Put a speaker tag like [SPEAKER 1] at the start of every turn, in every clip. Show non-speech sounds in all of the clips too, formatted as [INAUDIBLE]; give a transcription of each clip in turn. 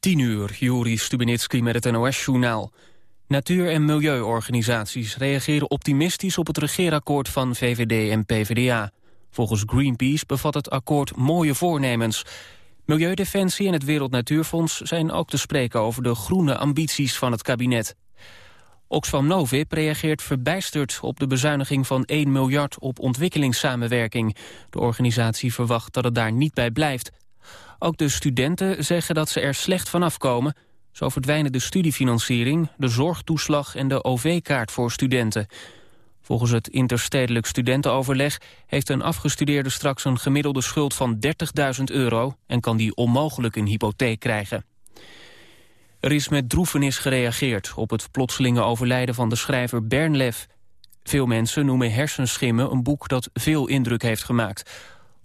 [SPEAKER 1] 10 uur, Juri Stubenitski met het NOS-journaal. Natuur- en milieuorganisaties reageren optimistisch op het regeerakkoord van VVD en PvdA. Volgens Greenpeace bevat het akkoord mooie voornemens. Milieudefensie en het Wereld Natuurfonds zijn ook te spreken over de groene ambities van het kabinet. Oxfam Novib reageert verbijsterd op de bezuiniging van 1 miljard op ontwikkelingssamenwerking. De organisatie verwacht dat het daar niet bij blijft. Ook de studenten zeggen dat ze er slecht van afkomen. Zo verdwijnen de studiefinanciering, de zorgtoeslag en de OV-kaart voor studenten. Volgens het interstedelijk studentenoverleg heeft een afgestudeerde straks een gemiddelde schuld van 30.000 euro en kan die onmogelijk een hypotheek krijgen. Er is met droefenis gereageerd op het plotselinge overlijden van de schrijver Bernlef. Veel mensen noemen Hersenschimmen een boek dat veel indruk heeft gemaakt.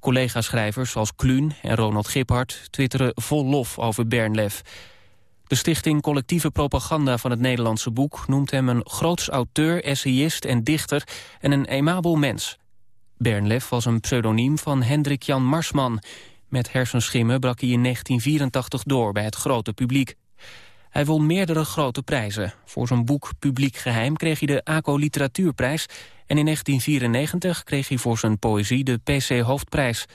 [SPEAKER 1] Collega-schrijvers als Kluun en Ronald Giphart twitteren vol lof over Bernlef. De stichting Collectieve Propaganda van het Nederlandse Boek... noemt hem een groots auteur, essayist en dichter en een aimabel mens. Bernlef was een pseudoniem van Hendrik Jan Marsman. Met hersenschimmen brak hij in 1984 door bij het grote publiek. Hij won meerdere grote prijzen. Voor zijn boek Publiek Geheim kreeg hij de ACO Literatuurprijs... en in 1994 kreeg hij voor zijn poëzie de PC Hoofdprijs.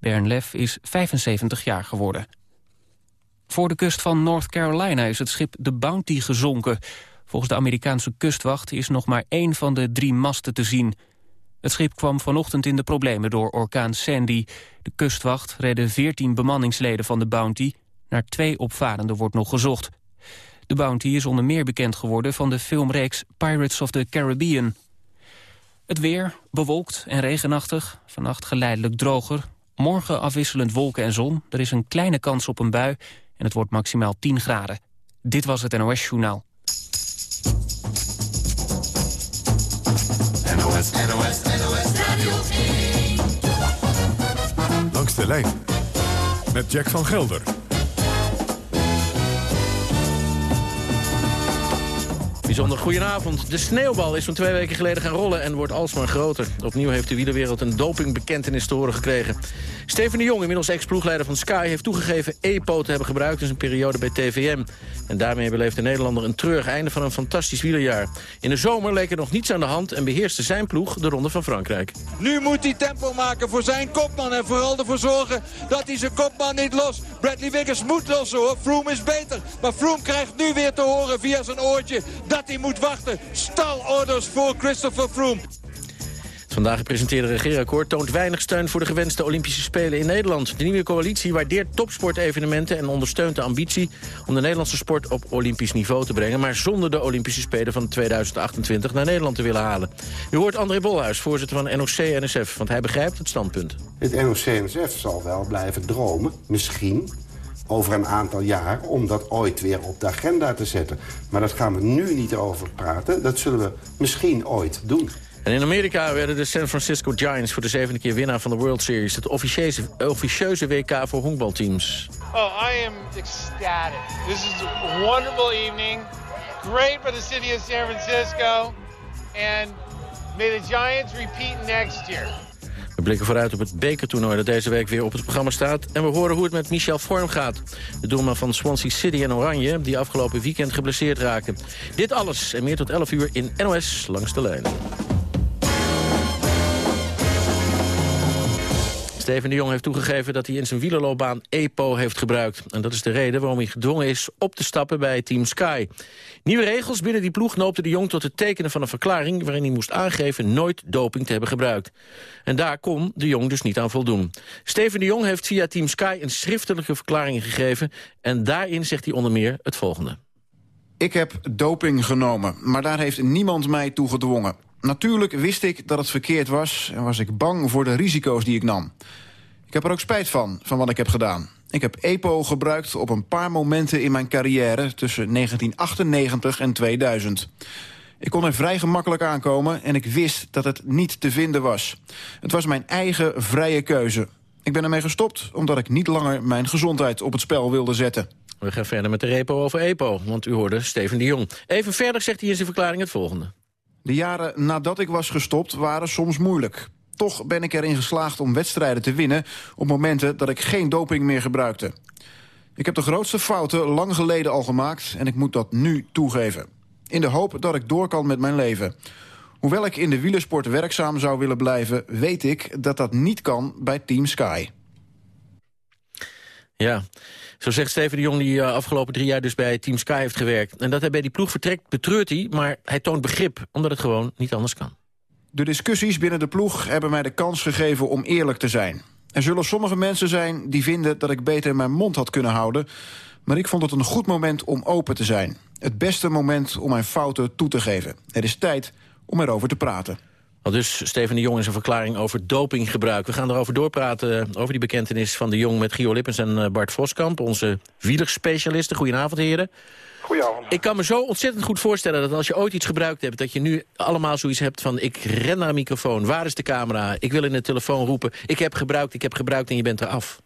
[SPEAKER 1] Bernlef is 75 jaar geworden. Voor de kust van North Carolina is het schip de Bounty gezonken. Volgens de Amerikaanse kustwacht is nog maar één van de drie masten te zien. Het schip kwam vanochtend in de problemen door orkaan Sandy. De kustwacht redde 14 bemanningsleden van de Bounty. Naar twee opvarenden wordt nog gezocht. De Bounty is onder meer bekend geworden van de filmreeks Pirates of the Caribbean. Het weer, bewolkt en regenachtig, vannacht geleidelijk droger. Morgen afwisselend wolken en zon. Er is een kleine kans op een bui en het wordt maximaal 10 graden. Dit was het NOS Journaal.
[SPEAKER 2] NOS, NOS, NOS Radio 1.
[SPEAKER 3] Langs de lijn met Jack van Gelder.
[SPEAKER 4] Bijzonder goedenavond. De sneeuwbal is van twee weken geleden gaan rollen en wordt alsmaar groter. Opnieuw heeft de wielerwereld een dopingbekentenis te horen gekregen. Steven de Jong, inmiddels ex-ploegleider van Sky... heeft toegegeven EPO te hebben gebruikt in zijn periode bij TVM. En daarmee beleeft de Nederlander een treurig einde van een fantastisch wielerjaar. In de zomer leek er nog niets aan de hand en beheerste zijn ploeg de Ronde van Frankrijk.
[SPEAKER 5] Nu moet hij tempo maken voor zijn kopman en vooral ervoor zorgen dat hij zijn kopman niet los. Bradley Wiggins moet lossen hoor, Froome is beter. Maar Froome krijgt nu weer te horen via zijn oortje dat hij moet wachten. Stalorders voor Christopher Froome.
[SPEAKER 4] Het vandaag gepresenteerde regeerakkoord toont weinig steun voor de gewenste Olympische Spelen in Nederland. De nieuwe coalitie waardeert topsportevenementen en ondersteunt de ambitie om de Nederlandse sport op Olympisch niveau te brengen, maar zonder de Olympische Spelen van 2028 naar Nederland te willen halen. U hoort André Bolhuis, voorzitter van NOC-NSF, want hij begrijpt het standpunt.
[SPEAKER 6] Het NOC-NSF zal wel blijven dromen, misschien, over een aantal jaar om dat ooit weer op de agenda te zetten. Maar dat gaan we nu niet over praten. Dat zullen we misschien ooit doen.
[SPEAKER 4] En in Amerika werden de San Francisco Giants voor de zevende keer winnaar van de World Series. Het officieuze, officieuze WK voor honkbalteams.
[SPEAKER 7] Oh, I am ecstatic. This is a wonderful evening. Great for the city of San Francisco. And may the Giants repeat next year.
[SPEAKER 4] We blikken vooruit op het bekertoernooi dat deze week weer op het programma staat. En we horen hoe het met Michel Vorm gaat. De doelman van Swansea City en Oranje, die afgelopen weekend geblesseerd raakte. Dit alles en meer tot 11 uur in NOS Langs de Lijn. Steven de Jong heeft toegegeven dat hij in zijn wielerloopbaan EPO heeft gebruikt. En dat is de reden waarom hij gedwongen is op te stappen bij Team Sky. Nieuwe regels binnen die ploeg noopte de Jong tot het tekenen van een verklaring... waarin hij moest aangeven nooit doping te hebben gebruikt. En daar kon de Jong dus niet aan voldoen. Steven de Jong heeft via Team Sky een schriftelijke verklaring gegeven... en daarin zegt hij onder meer het volgende.
[SPEAKER 8] Ik heb doping genomen, maar daar heeft niemand mij toe gedwongen. Natuurlijk wist ik dat het verkeerd was en was ik bang voor de risico's die ik nam. Ik heb er ook spijt van, van wat ik heb gedaan. Ik heb EPO gebruikt op een paar momenten in mijn carrière... tussen 1998 en 2000. Ik kon er vrij gemakkelijk aankomen en ik wist dat het niet te vinden was. Het was mijn eigen vrije keuze. Ik ben ermee gestopt omdat ik niet langer mijn gezondheid op het spel wilde zetten.
[SPEAKER 4] We gaan verder met de repo over EPO, want u hoorde Steven de Jong. Even verder zegt hij in zijn verklaring het volgende.
[SPEAKER 8] De jaren nadat ik was gestopt waren soms moeilijk. Toch ben ik erin geslaagd om wedstrijden te winnen... op momenten dat ik geen doping meer gebruikte. Ik heb de grootste fouten lang geleden al gemaakt en ik moet dat nu toegeven. In de hoop dat ik door kan met mijn leven. Hoewel ik in de wielersport werkzaam zou willen blijven... weet ik dat dat niet kan bij Team Sky.
[SPEAKER 4] Ja, zo zegt Steven de Jong die uh, afgelopen drie jaar dus bij Team Sky heeft gewerkt. En dat hij bij die ploeg vertrekt betreurt hij, maar hij toont begrip... omdat het gewoon niet anders kan.
[SPEAKER 8] De discussies binnen de ploeg hebben mij de kans gegeven om eerlijk te zijn. Er zullen sommige mensen zijn die vinden dat ik beter mijn mond had kunnen houden... maar ik vond het een goed moment om open te zijn. Het beste moment om mijn fouten toe te geven. Het is tijd om erover te praten.
[SPEAKER 4] Al dus Steven de Jong in zijn verklaring over dopinggebruik. We gaan erover doorpraten, eh, over die bekentenis van de Jong... met Gio Lippens en eh, Bart Voskamp, onze wielerspecialisten. Goedenavond, heren.
[SPEAKER 9] Goedenavond.
[SPEAKER 4] Ik kan me zo ontzettend goed voorstellen dat als je ooit iets gebruikt hebt... dat je nu allemaal zoiets hebt van ik ren naar een microfoon. Waar is de camera? Ik wil in de telefoon roepen. Ik heb gebruikt, ik heb gebruikt en je bent eraf.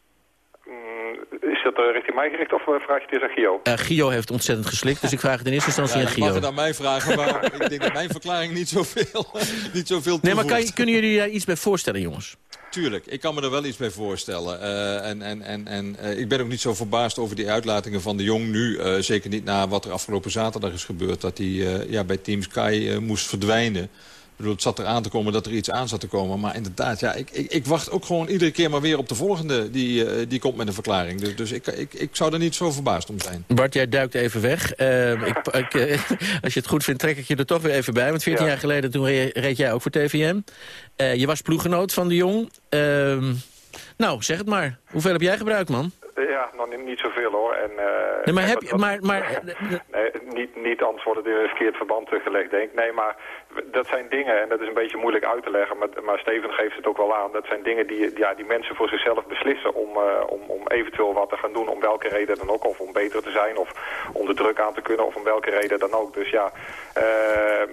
[SPEAKER 9] Is dat uh, richting mij gericht of uh, vraag je het eens aan Gio?
[SPEAKER 4] Uh, Gio heeft ontzettend geslikt, dus ik vraag het in eerste instantie
[SPEAKER 5] Ja,
[SPEAKER 4] aan
[SPEAKER 5] je mag
[SPEAKER 4] Gio.
[SPEAKER 5] het aan mij vragen, maar [LAUGHS] ik denk dat mijn verklaring niet zoveel, [LAUGHS] niet zoveel
[SPEAKER 4] Nee, maar kan, kunnen jullie daar iets bij voorstellen, jongens?
[SPEAKER 5] Tuurlijk, ik kan me er wel iets bij voorstellen. Eh, en en, en, en eh, ik ben ook niet zo verbaasd over die uitlatingen van de Jong nu. eh, zeker niet na wat er afgelopen zaterdag is gebeurd. Dat hij eh, ja, bij Team Sky eh, moest verdwijnen. Ik bedoel, het zat eraan te komen dat er iets aan zat te komen. Maar inderdaad, ja, ik, ik, ik wacht ook gewoon iedere keer maar weer op de volgende. Die, eh, die komt met een verklaring. Dus, dus ik, ik, ik zou er niet zo verbaasd om zijn.
[SPEAKER 4] Bart, jij duikt even weg. Eh, ik, [LAUGHS] ik, eh, als je het goed vindt, trek ik je er toch weer even bij. Want 14
[SPEAKER 9] Ja.
[SPEAKER 4] jaar geleden toen re- reed jij ook voor TVM. Eh, je was ploeggenoot van de Jong. Ehm, nou, zeg het maar. Hoeveel heb jij gebruikt, man?
[SPEAKER 9] Ja, nog niet, niet zoveel hoor. En, eh,
[SPEAKER 4] Nee, maar heb je... Maar, maar,
[SPEAKER 9] Nee, niet, niet het in een verkeerd verband gelegd, denk ik. Nee, maar dat zijn dingen, en dat is een beetje moeilijk uit te leggen, maar, maar Steven geeft het ook wel aan. Dat zijn dingen die, ja, die mensen voor zichzelf beslissen om, eh, om, om eventueel wat te gaan doen, om welke reden dan ook. Of om beter te zijn, of om de druk aan te kunnen, of om welke reden dan ook. Dus ja, eh,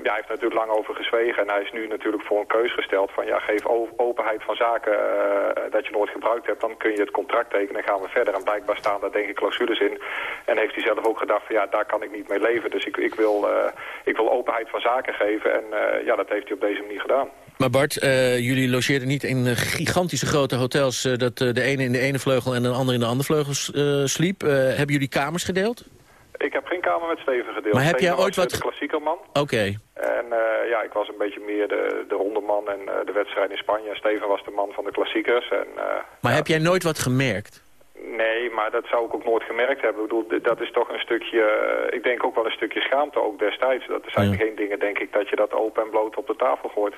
[SPEAKER 9] ja hij heeft natuurlijk lang over gezwegen en hij is nu natuurlijk voor een keus gesteld van ja, geef openheid van zaken eh, dat je nooit gebruikt hebt, dan kun je het contract tekenen en gaan we verder. En blijkbaar staan daar denk ik clausules in. En heeft hij zelf ook gedacht van ja, daar kan ik niet mee leven. Dus ik, ik, wil, ik wil openheid van zaken geven en eh, ja, dat heeft hij op deze manier gedaan.
[SPEAKER 4] maar Bart, eh, jullie logeerden niet in eh, gigantische grote hotels... dat de ene in de ene vleugel en de andere in de andere vleugel sliep. Hebben jullie kamers gedeeld?
[SPEAKER 9] Ik heb geen kamer met Steven gedeeld.
[SPEAKER 4] Maar heb jij ooit wat
[SPEAKER 9] de klassiekerman.
[SPEAKER 4] Oké.
[SPEAKER 9] En eh, ja, ik was een beetje meer de, de rondeman en de wedstrijd in Spanje. En Steven was de man van de klassiekers. En,
[SPEAKER 4] Maar
[SPEAKER 9] ja,
[SPEAKER 4] heb jij nooit wat gemerkt?
[SPEAKER 9] Nee, maar dat zou ik ook nooit gemerkt hebben. Ik bedoel, dat is toch een stukje, eh, ik denk ook wel een stukje schaamte ook destijds. Dat zijn
[SPEAKER 4] Ja.
[SPEAKER 9] geen dingen, denk ik, dat je dat open en bloot op de tafel gooit.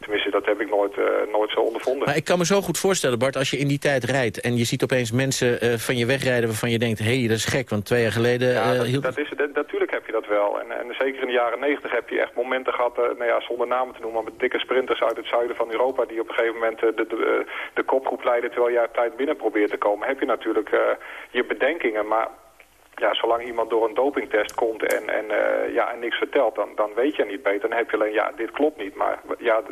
[SPEAKER 9] Tenminste, dat heb ik nooit, eh, nooit zo ondervonden.
[SPEAKER 4] Maar ik kan me zo goed voorstellen, Bart, als je in die tijd rijdt... en je ziet opeens mensen eh, van je wegrijden waarvan je denkt... hé, hey, dat is gek, want twee jaar geleden
[SPEAKER 9] Ja,
[SPEAKER 4] eh,
[SPEAKER 9] dat,
[SPEAKER 4] hield...
[SPEAKER 9] dat is, dat, natuurlijk heb je dat wel. En, en zeker in de jaren negentig heb je echt momenten gehad, eh, nou ja, zonder namen te noemen, maar met dikke sprinters uit het zuiden van Europa, die op een gegeven moment de, de, de kopgroep leiden terwijl op tijd binnen probeert te komen, heb je natuurlijk je bedenkingen. Maar ja, zolang iemand door een dopingtest komt en, en, eh, ja, en niks vertelt, dan, dan weet je niet beter. Dan heb je alleen, ja, dit klopt niet. Maar ja,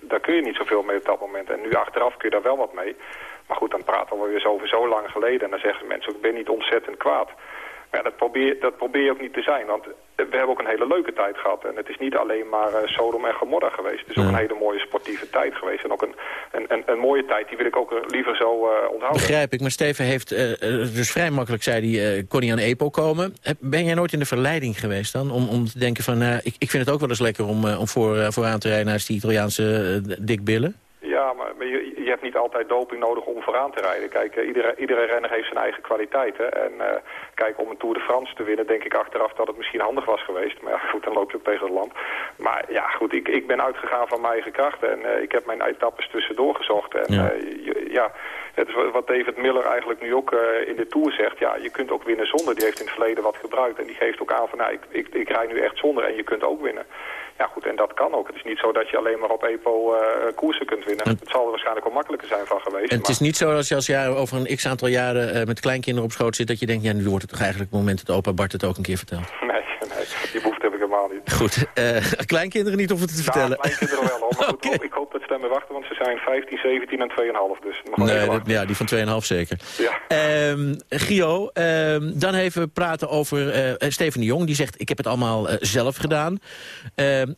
[SPEAKER 9] daar kun je niet zoveel mee op dat moment. En nu achteraf kun je daar wel wat mee. Maar goed, dan praten we weer zo over zo lang geleden. En dan zeggen mensen ik ben niet ontzettend kwaad. Maar ja, dat probeer, dat probeer je ook niet te zijn. Want we hebben ook een hele leuke tijd gehad. En het is niet alleen maar eh, Sodom en Gomorra geweest. Het is ook
[SPEAKER 4] Ja.
[SPEAKER 9] een hele mooie sportieve tijd geweest. En ook een, een, een, een mooie tijd, die wil ik ook eh, liever zo eh, onthouden.
[SPEAKER 4] Begrijp ik, maar Steven heeft dus vrij makkelijk, zei hij, kon hij aan EPO komen. Ben jij nooit in de verleiding geweest dan? Om, om te denken van, ik, ik vind het ook wel eens lekker om, om voor, eh, vooraan te rijden naast die Italiaanse uh, dikbillen?
[SPEAKER 9] Ja, maar maar je hebt niet altijd doping nodig om vooraan te rijden. Kijk, eh, iedere, iedere renner heeft zijn eigen kwaliteiten. En eh, kijk, om een Tour de France te winnen, denk ik achteraf dat het misschien handig was geweest. Maar ja, goed, dan loop je ook tegen het land. Maar ja, goed, ik, ik ben uitgegaan van mijn eigen krachten. En eh, ik heb mijn etappes tussendoor gezocht. En
[SPEAKER 4] Ja.
[SPEAKER 9] ja, je, ja het is wat David Miller eigenlijk nu ook in de Tour zegt. Ja, je kunt ook winnen zonder. Die heeft in het verleden wat gebruikt. En die geeft ook aan van, nou, ik, ik, ik rij nu echt zonder. En je kunt ook winnen. Ja goed, en dat kan ook. Het is niet zo dat je alleen maar op EPO eh, koersen kunt winnen. Het zal er waarschijnlijk wel makkelijker zijn van geweest.
[SPEAKER 4] En het
[SPEAKER 9] maar-
[SPEAKER 4] is niet zo als je als je over een x aantal jaren eh, met kleinkinderen op schoot zit... dat je denkt, ja, nu wordt het toch eigenlijk het moment dat opa Bart het ook een keer vertelt. [LAUGHS]
[SPEAKER 9] Nee, nee, die behoefte heb ik helemaal niet.
[SPEAKER 4] Goed, eh, [LAUGHS] kleinkinderen niet om het te
[SPEAKER 9] Ja,
[SPEAKER 4] vertellen.
[SPEAKER 9] kleinkinderen wel. Maar goed, [LAUGHS] ik hoop dat stemmen wachten, want ze zijn 15, 17 en 2,5. Dus
[SPEAKER 4] Nee, dat, ja, die van 2,5 zeker.
[SPEAKER 9] Ja.
[SPEAKER 4] Ehm, Gio, ehm, dan even praten over eh, eh, Steven de Jong. Die zegt, ik heb het allemaal eh, zelf gedaan. Ehm,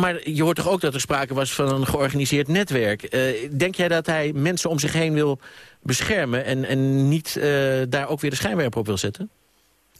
[SPEAKER 4] maar je hoort toch ook dat er sprake was van een georganiseerd netwerk. Denk jij dat hij mensen om zich heen wil beschermen... en, en niet daar ook weer de schijnwerper op wil zetten?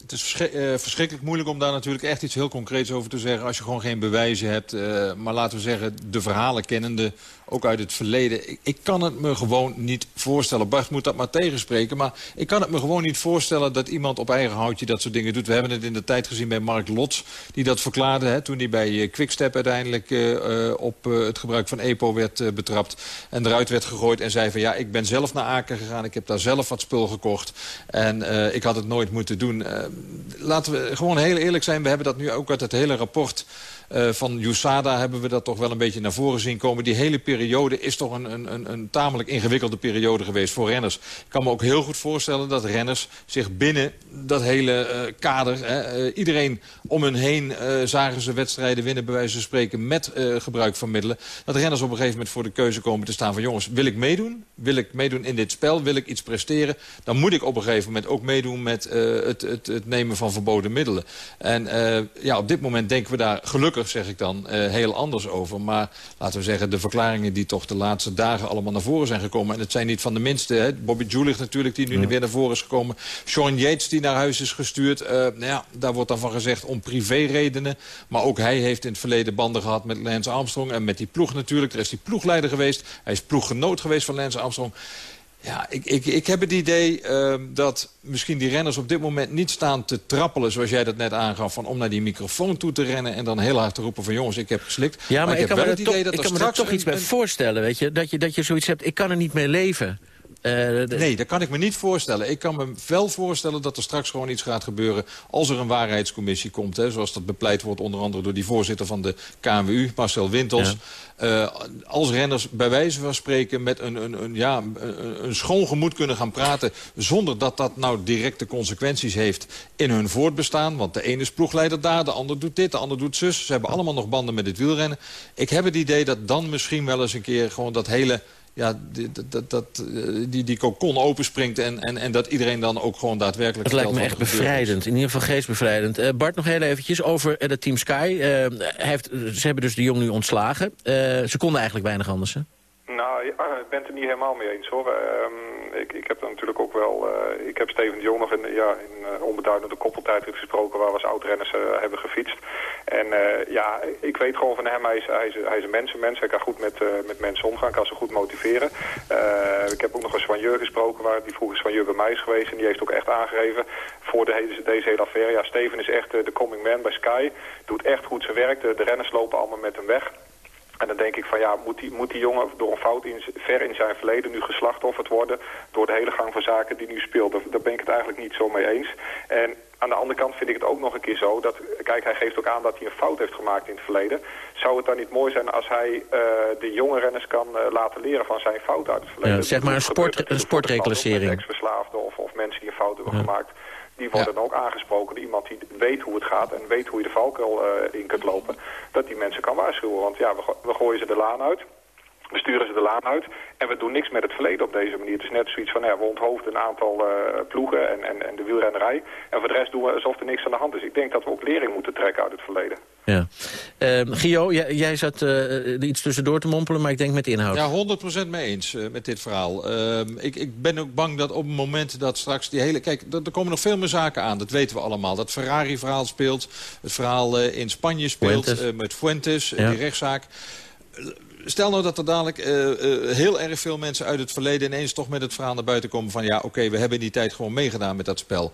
[SPEAKER 10] Het is eh, verschrikkelijk moeilijk om daar natuurlijk echt iets heel concreets over te zeggen... als je gewoon geen bewijzen hebt. eh, maar laten we zeggen, de verhalen kennende, ook uit het verleden... Ik, ik kan het me gewoon niet voorstellen. Bart moet dat maar tegenspreken. Maar ik kan het me gewoon niet voorstellen dat iemand op eigen houtje dat soort dingen doet. We hebben het in de tijd gezien bij Mark Lots, die dat verklaarde... Hè, toen hij bij eh, Quickstep uiteindelijk eh, eh, op het gebruik van EPO werd betrapt... en eruit werd gegooid en zei van ja, ik ben zelf naar Aken gegaan... ik heb daar zelf wat spul gekocht en ik had het nooit moeten doen... Laten we gewoon heel eerlijk zijn. We hebben dat nu ook uit het hele rapport van USADA... hebben we dat toch wel een beetje naar voren zien komen. Die hele periode is toch een, een, een, tamelijk ingewikkelde periode geweest voor renners. Ik kan me ook heel goed voorstellen dat renners zich binnen dat hele eh, kader... Hè, eh, iedereen om hun heen eh, zagen ze wedstrijden winnen... bij wijze van spreken met eh, gebruik van middelen. Dat renners op een gegeven moment voor de keuze komen te staan van... jongens, wil ik meedoen? Wil ik meedoen in dit spel? Wil ik iets presteren? Dan moet ik op een gegeven moment ook meedoen met eh, het, het, het nemen van verboden middelen. En eh, ja, op dit moment denken we daar gelukkig, zeg ik dan, eh, heel anders over. Maar laten we zeggen, de verklaringen die toch de laatste dagen allemaal naar voren zijn gekomen... en het zijn niet van de minste. Hè? Bobby Julich natuurlijk, die nu weer naar voren is gekomen. Sean Yates, die naar huis is gestuurd. Eh, nou ja, daar wordt dan van gezegd om privéredenen. Maar ook hij heeft in het verleden banden gehad met Lance Armstrong... en met die ploeg natuurlijk. Er is die ploegleider geweest. Hij is ploeggenoot geweest van Lance Armstrong. Ja, ik, ik, ik heb het idee uh, dat misschien die renners op dit moment niet staan te trappelen... zoals jij dat net aangaf, van om naar die microfoon toe te rennen... en dan heel hard te roepen van jongens, ik heb geslikt.
[SPEAKER 4] Ja, maar, ik,
[SPEAKER 10] heb
[SPEAKER 4] kan
[SPEAKER 10] wel
[SPEAKER 4] me,
[SPEAKER 10] het idee
[SPEAKER 4] toch,
[SPEAKER 10] dat
[SPEAKER 4] ik
[SPEAKER 10] er
[SPEAKER 4] kan me
[SPEAKER 10] straks
[SPEAKER 4] toch iets bij voorstellen, weet je? Dat, je? dat je zoiets hebt, ik kan er niet mee leven. Eh,
[SPEAKER 10] Nee, dat kan ik me niet voorstellen. Ik kan me wel voorstellen dat er straks gewoon iets gaat gebeuren... als er een waarheidscommissie komt. Hè, zoals dat bepleit wordt onder andere door die voorzitter van de KNWU, Marcel Wintels. Eh, als renners bij wijze van spreken met een, een, een, ja, een, een schoon gemoed kunnen gaan praten... zonder dat dat nou directe consequenties heeft in hun voortbestaan. Want de ene is ploegleider daar, de ander doet dit, de ander doet zus. Ze hebben allemaal nog banden met het wielrennen. Ik heb het idee dat dan misschien wel eens een keer gewoon dat hele ja, die, dat, dat, dat, eh, die, die kokon openspringt... En, en, en dat iedereen dan ook gewoon daadwerkelijk...
[SPEAKER 4] Het lijkt me echt bevrijdend, in ieder geval geestbevrijdend. Eh, Bart, nog heel eventjes over uh, Team Sky. Uh, hij heeft, ze hebben dus de Jong nu ontslagen. Uh, ze konden eigenlijk weinig anders, hè?
[SPEAKER 9] Nou, ik ben het er niet helemaal mee eens hoor. Um, ik, heb dan natuurlijk ook wel... Uh, ik heb Steven de Jong nog in, ja, in uh, onbeduidende koppeltijd gesproken... waar we als oud-renners uh, hebben gefietst. En ja, ik weet gewoon van hem, hij is, hij is, hij is een mensenmens. Hij kan goed met, met mensen omgaan, kan ze goed motiveren. ik heb ook nog een soigneur gesproken... waar die vroeger soigneur bij mij is geweest... en die heeft ook echt aangegeven voor de, deze, deze hele affaire... ja, Steven is echt de coming man bij Sky. Doet echt goed zijn werk. De, de renners lopen allemaal met hem weg. En dan denk ik van ja, moet die, moet die jongen door een fout in, ver in zijn verleden nu geslachtofferd worden door de hele gang van zaken die nu speelt. Daar, daar ben ik het eigenlijk niet zo mee eens. En aan de andere kant vind ik het ook nog een keer zo dat, kijk hij geeft ook aan dat hij een fout heeft gemaakt in het verleden. Zou het dan niet mooi zijn als hij uh, de jonge renners kan uh, laten leren van zijn fout uit het verleden?
[SPEAKER 4] Ja, zeg maar een, sport, een sportreclassering.
[SPEAKER 9] Ex-verslaafden of, of mensen die een fout hebben ja. gemaakt. Die worden dan ook aangesproken iemand die weet hoe het gaat en weet hoe je de valkuil uh, in kunt lopen. Dat die mensen kan waarschuwen. Want ja, we, we gooien ze de laan uit. We sturen ze de laan uit en we doen niks met het verleden op deze manier. Het is net zoiets van, ja, we onthoofden een aantal uh, ploegen en, en, en de wielrennerij. En voor de rest doen we alsof er niks aan de hand is. Ik denk dat we ook lering moeten trekken uit het verleden.
[SPEAKER 4] Ja. Uh, Gio, jij, jij zat uh, iets tussendoor te mompelen, maar ik denk met inhoud.
[SPEAKER 10] Ja, 100% mee eens uh, met dit verhaal. ik, ik ben ook bang dat op het moment dat straks die hele... Kijk, er komen nog veel meer zaken aan, dat weten we allemaal. Dat Ferrari-verhaal speelt, het verhaal in Spanje speelt
[SPEAKER 4] Fuentes.
[SPEAKER 10] met Fuentes,
[SPEAKER 4] Ja.
[SPEAKER 10] die rechtszaak stel nou dat er dadelijk uh, uh, heel erg veel mensen uit het verleden... ineens toch met het verhaal naar buiten komen van... ja, oké, we hebben in die tijd gewoon meegedaan met dat spel.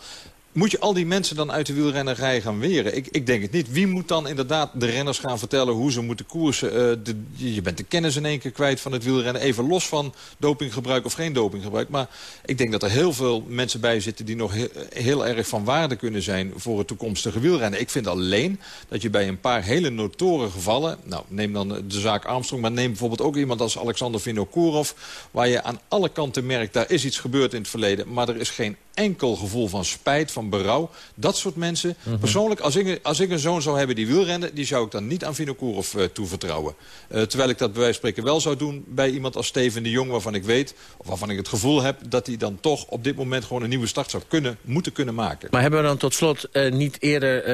[SPEAKER 10] Moet je al die mensen dan uit de wielrennerij gaan weren? Ik, ik denk het niet. Wie moet dan inderdaad de renners gaan vertellen hoe ze moeten koersen? Uh, de, je bent de kennis in één keer kwijt van het wielrennen. Even los van dopinggebruik of geen dopinggebruik. Maar ik denk dat er heel veel mensen bij zitten... die nog heel, heel erg van waarde kunnen zijn voor het toekomstige wielrennen. Ik vind alleen dat je bij een paar hele notoren gevallen... nou, neem dan de zaak Armstrong... maar neem bijvoorbeeld ook iemand als Alexander Vinokourov... waar je aan alle kanten merkt, daar is iets gebeurd in het verleden... maar er is geen enkel gevoel van spijt, van berouw. Dat soort mensen.
[SPEAKER 11] Mhm.
[SPEAKER 10] Persoonlijk, als ik, als ik een zoon zou hebben die wielrende... die zou ik dan niet aan Vinokourov uh, toevertrouwen. Uh, terwijl ik dat bij wijze van spreken wel zou doen bij iemand als Steven de Jong... waarvan ik weet, of waarvan ik het gevoel heb... dat hij dan toch op dit moment gewoon een nieuwe start zou kunnen, moeten kunnen maken.
[SPEAKER 11] Maar hebben we dan tot slot uh, niet eerder...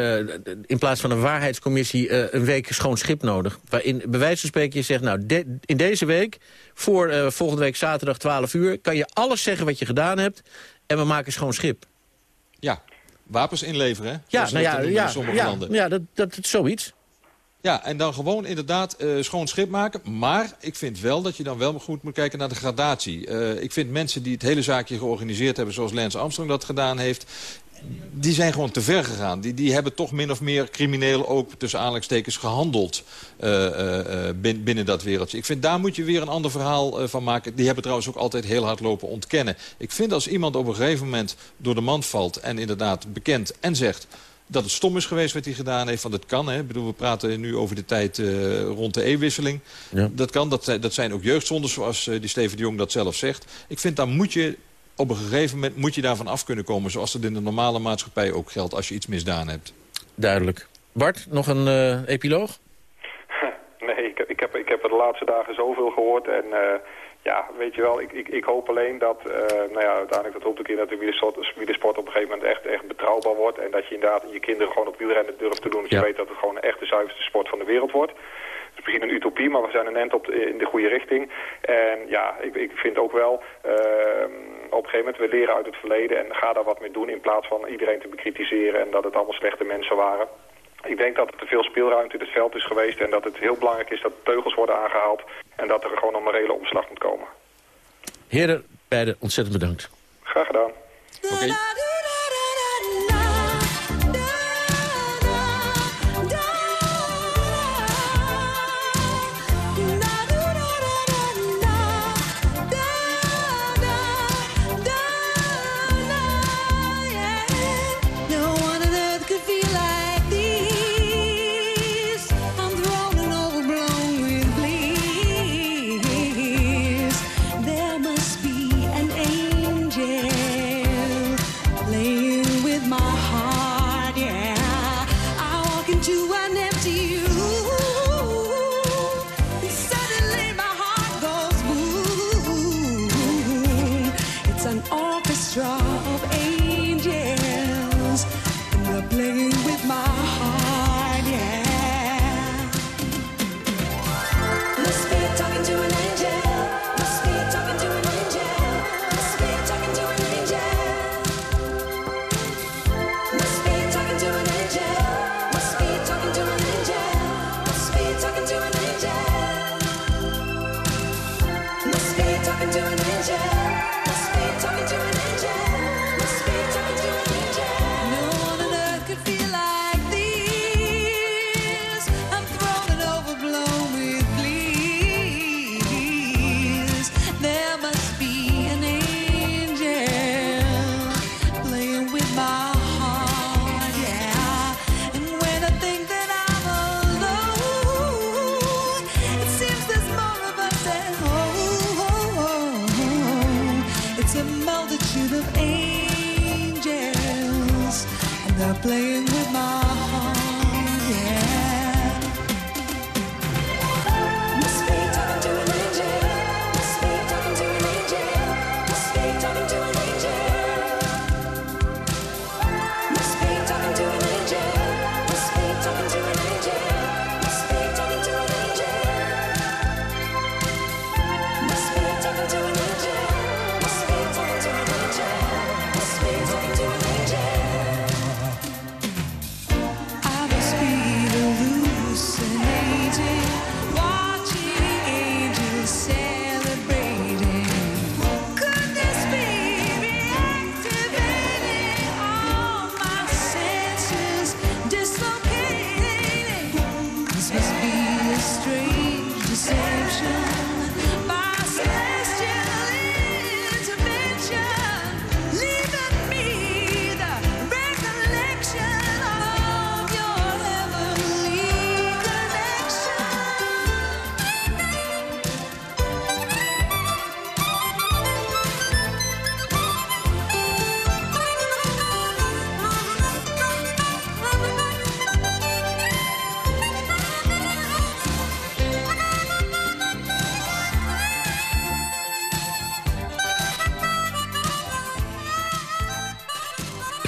[SPEAKER 11] in plaats van een waarheidscommissie een week schoon schip nodig? Waarin bij wijze van spreken je zegt... nou, de, in deze week, voor volgende week zaterdag 12 uur... kan je alles zeggen wat je gedaan hebt en we maken schoon schip.
[SPEAKER 10] Ja, wapens inleveren, hè?
[SPEAKER 11] Ja, nou ja, ja,
[SPEAKER 10] in sommige
[SPEAKER 11] ja,
[SPEAKER 10] landen.
[SPEAKER 11] ja dat, dat is zoiets.
[SPEAKER 10] Ja, en dan gewoon inderdaad uh, schoon schip maken. Maar ik vind wel dat je dan wel goed moet kijken naar de gradatie. Uh, ik vind mensen die het hele zaakje georganiseerd hebben... zoals Lance Armstrong dat gedaan heeft die zijn gewoon te ver gegaan. Die, die hebben toch min of meer crimineel ook tussen aanleidingstekens gehandeld uh, uh, binnen dat wereldje. Ik vind daar moet je weer een ander verhaal uh, van maken. Die hebben trouwens ook altijd heel hard lopen ontkennen. Ik vind als iemand op een gegeven moment door de mand valt en inderdaad bekend en zegt dat het stom is geweest wat hij gedaan heeft. Want dat kan, hè. Ik bedoel, we praten nu over de tijd uh, rond de e-wisseling. Ja. Dat kan, dat, dat zijn ook jeugdzondes zoals uh, die Steven de Jong dat zelf zegt. Ik vind, dan moet je op een gegeven moment moet je daarvan af kunnen komen... zoals het in de normale maatschappij ook geldt als je iets misdaan hebt.
[SPEAKER 11] Duidelijk. Bart, nog een uh, epiloog? [LAUGHS]
[SPEAKER 9] Nee, ik, ik, heb, ik heb er de laatste dagen zoveel gehoord. En uh, ja, weet je wel, ik, ik, ik hoop alleen dat... Uh, nou ja, uiteindelijk dat hoopt ik in dat de wielersport op een gegeven moment echt, echt betrouwbaar wordt. En dat je inderdaad je kinderen gewoon op wielrennen durft te doen. Dat ja. je weet dat het gewoon echt de zuiverste sport van de wereld wordt. Het is misschien een utopie, maar we zijn een end op de, in de goede richting. En ja, ik, ik vind ook wel... Uh, op een gegeven moment, we leren uit het verleden en ga daar wat mee doen in plaats van iedereen te bekritiseren en dat het allemaal slechte mensen waren. Ik denk dat er te veel speelruimte in het veld is geweest en dat het heel belangrijk is dat teugels worden aangehaald en dat er gewoon een morele omslag moet komen.
[SPEAKER 11] Heren, beiden ontzettend bedankt.
[SPEAKER 9] Graag gedaan.
[SPEAKER 11] Oké. Okay.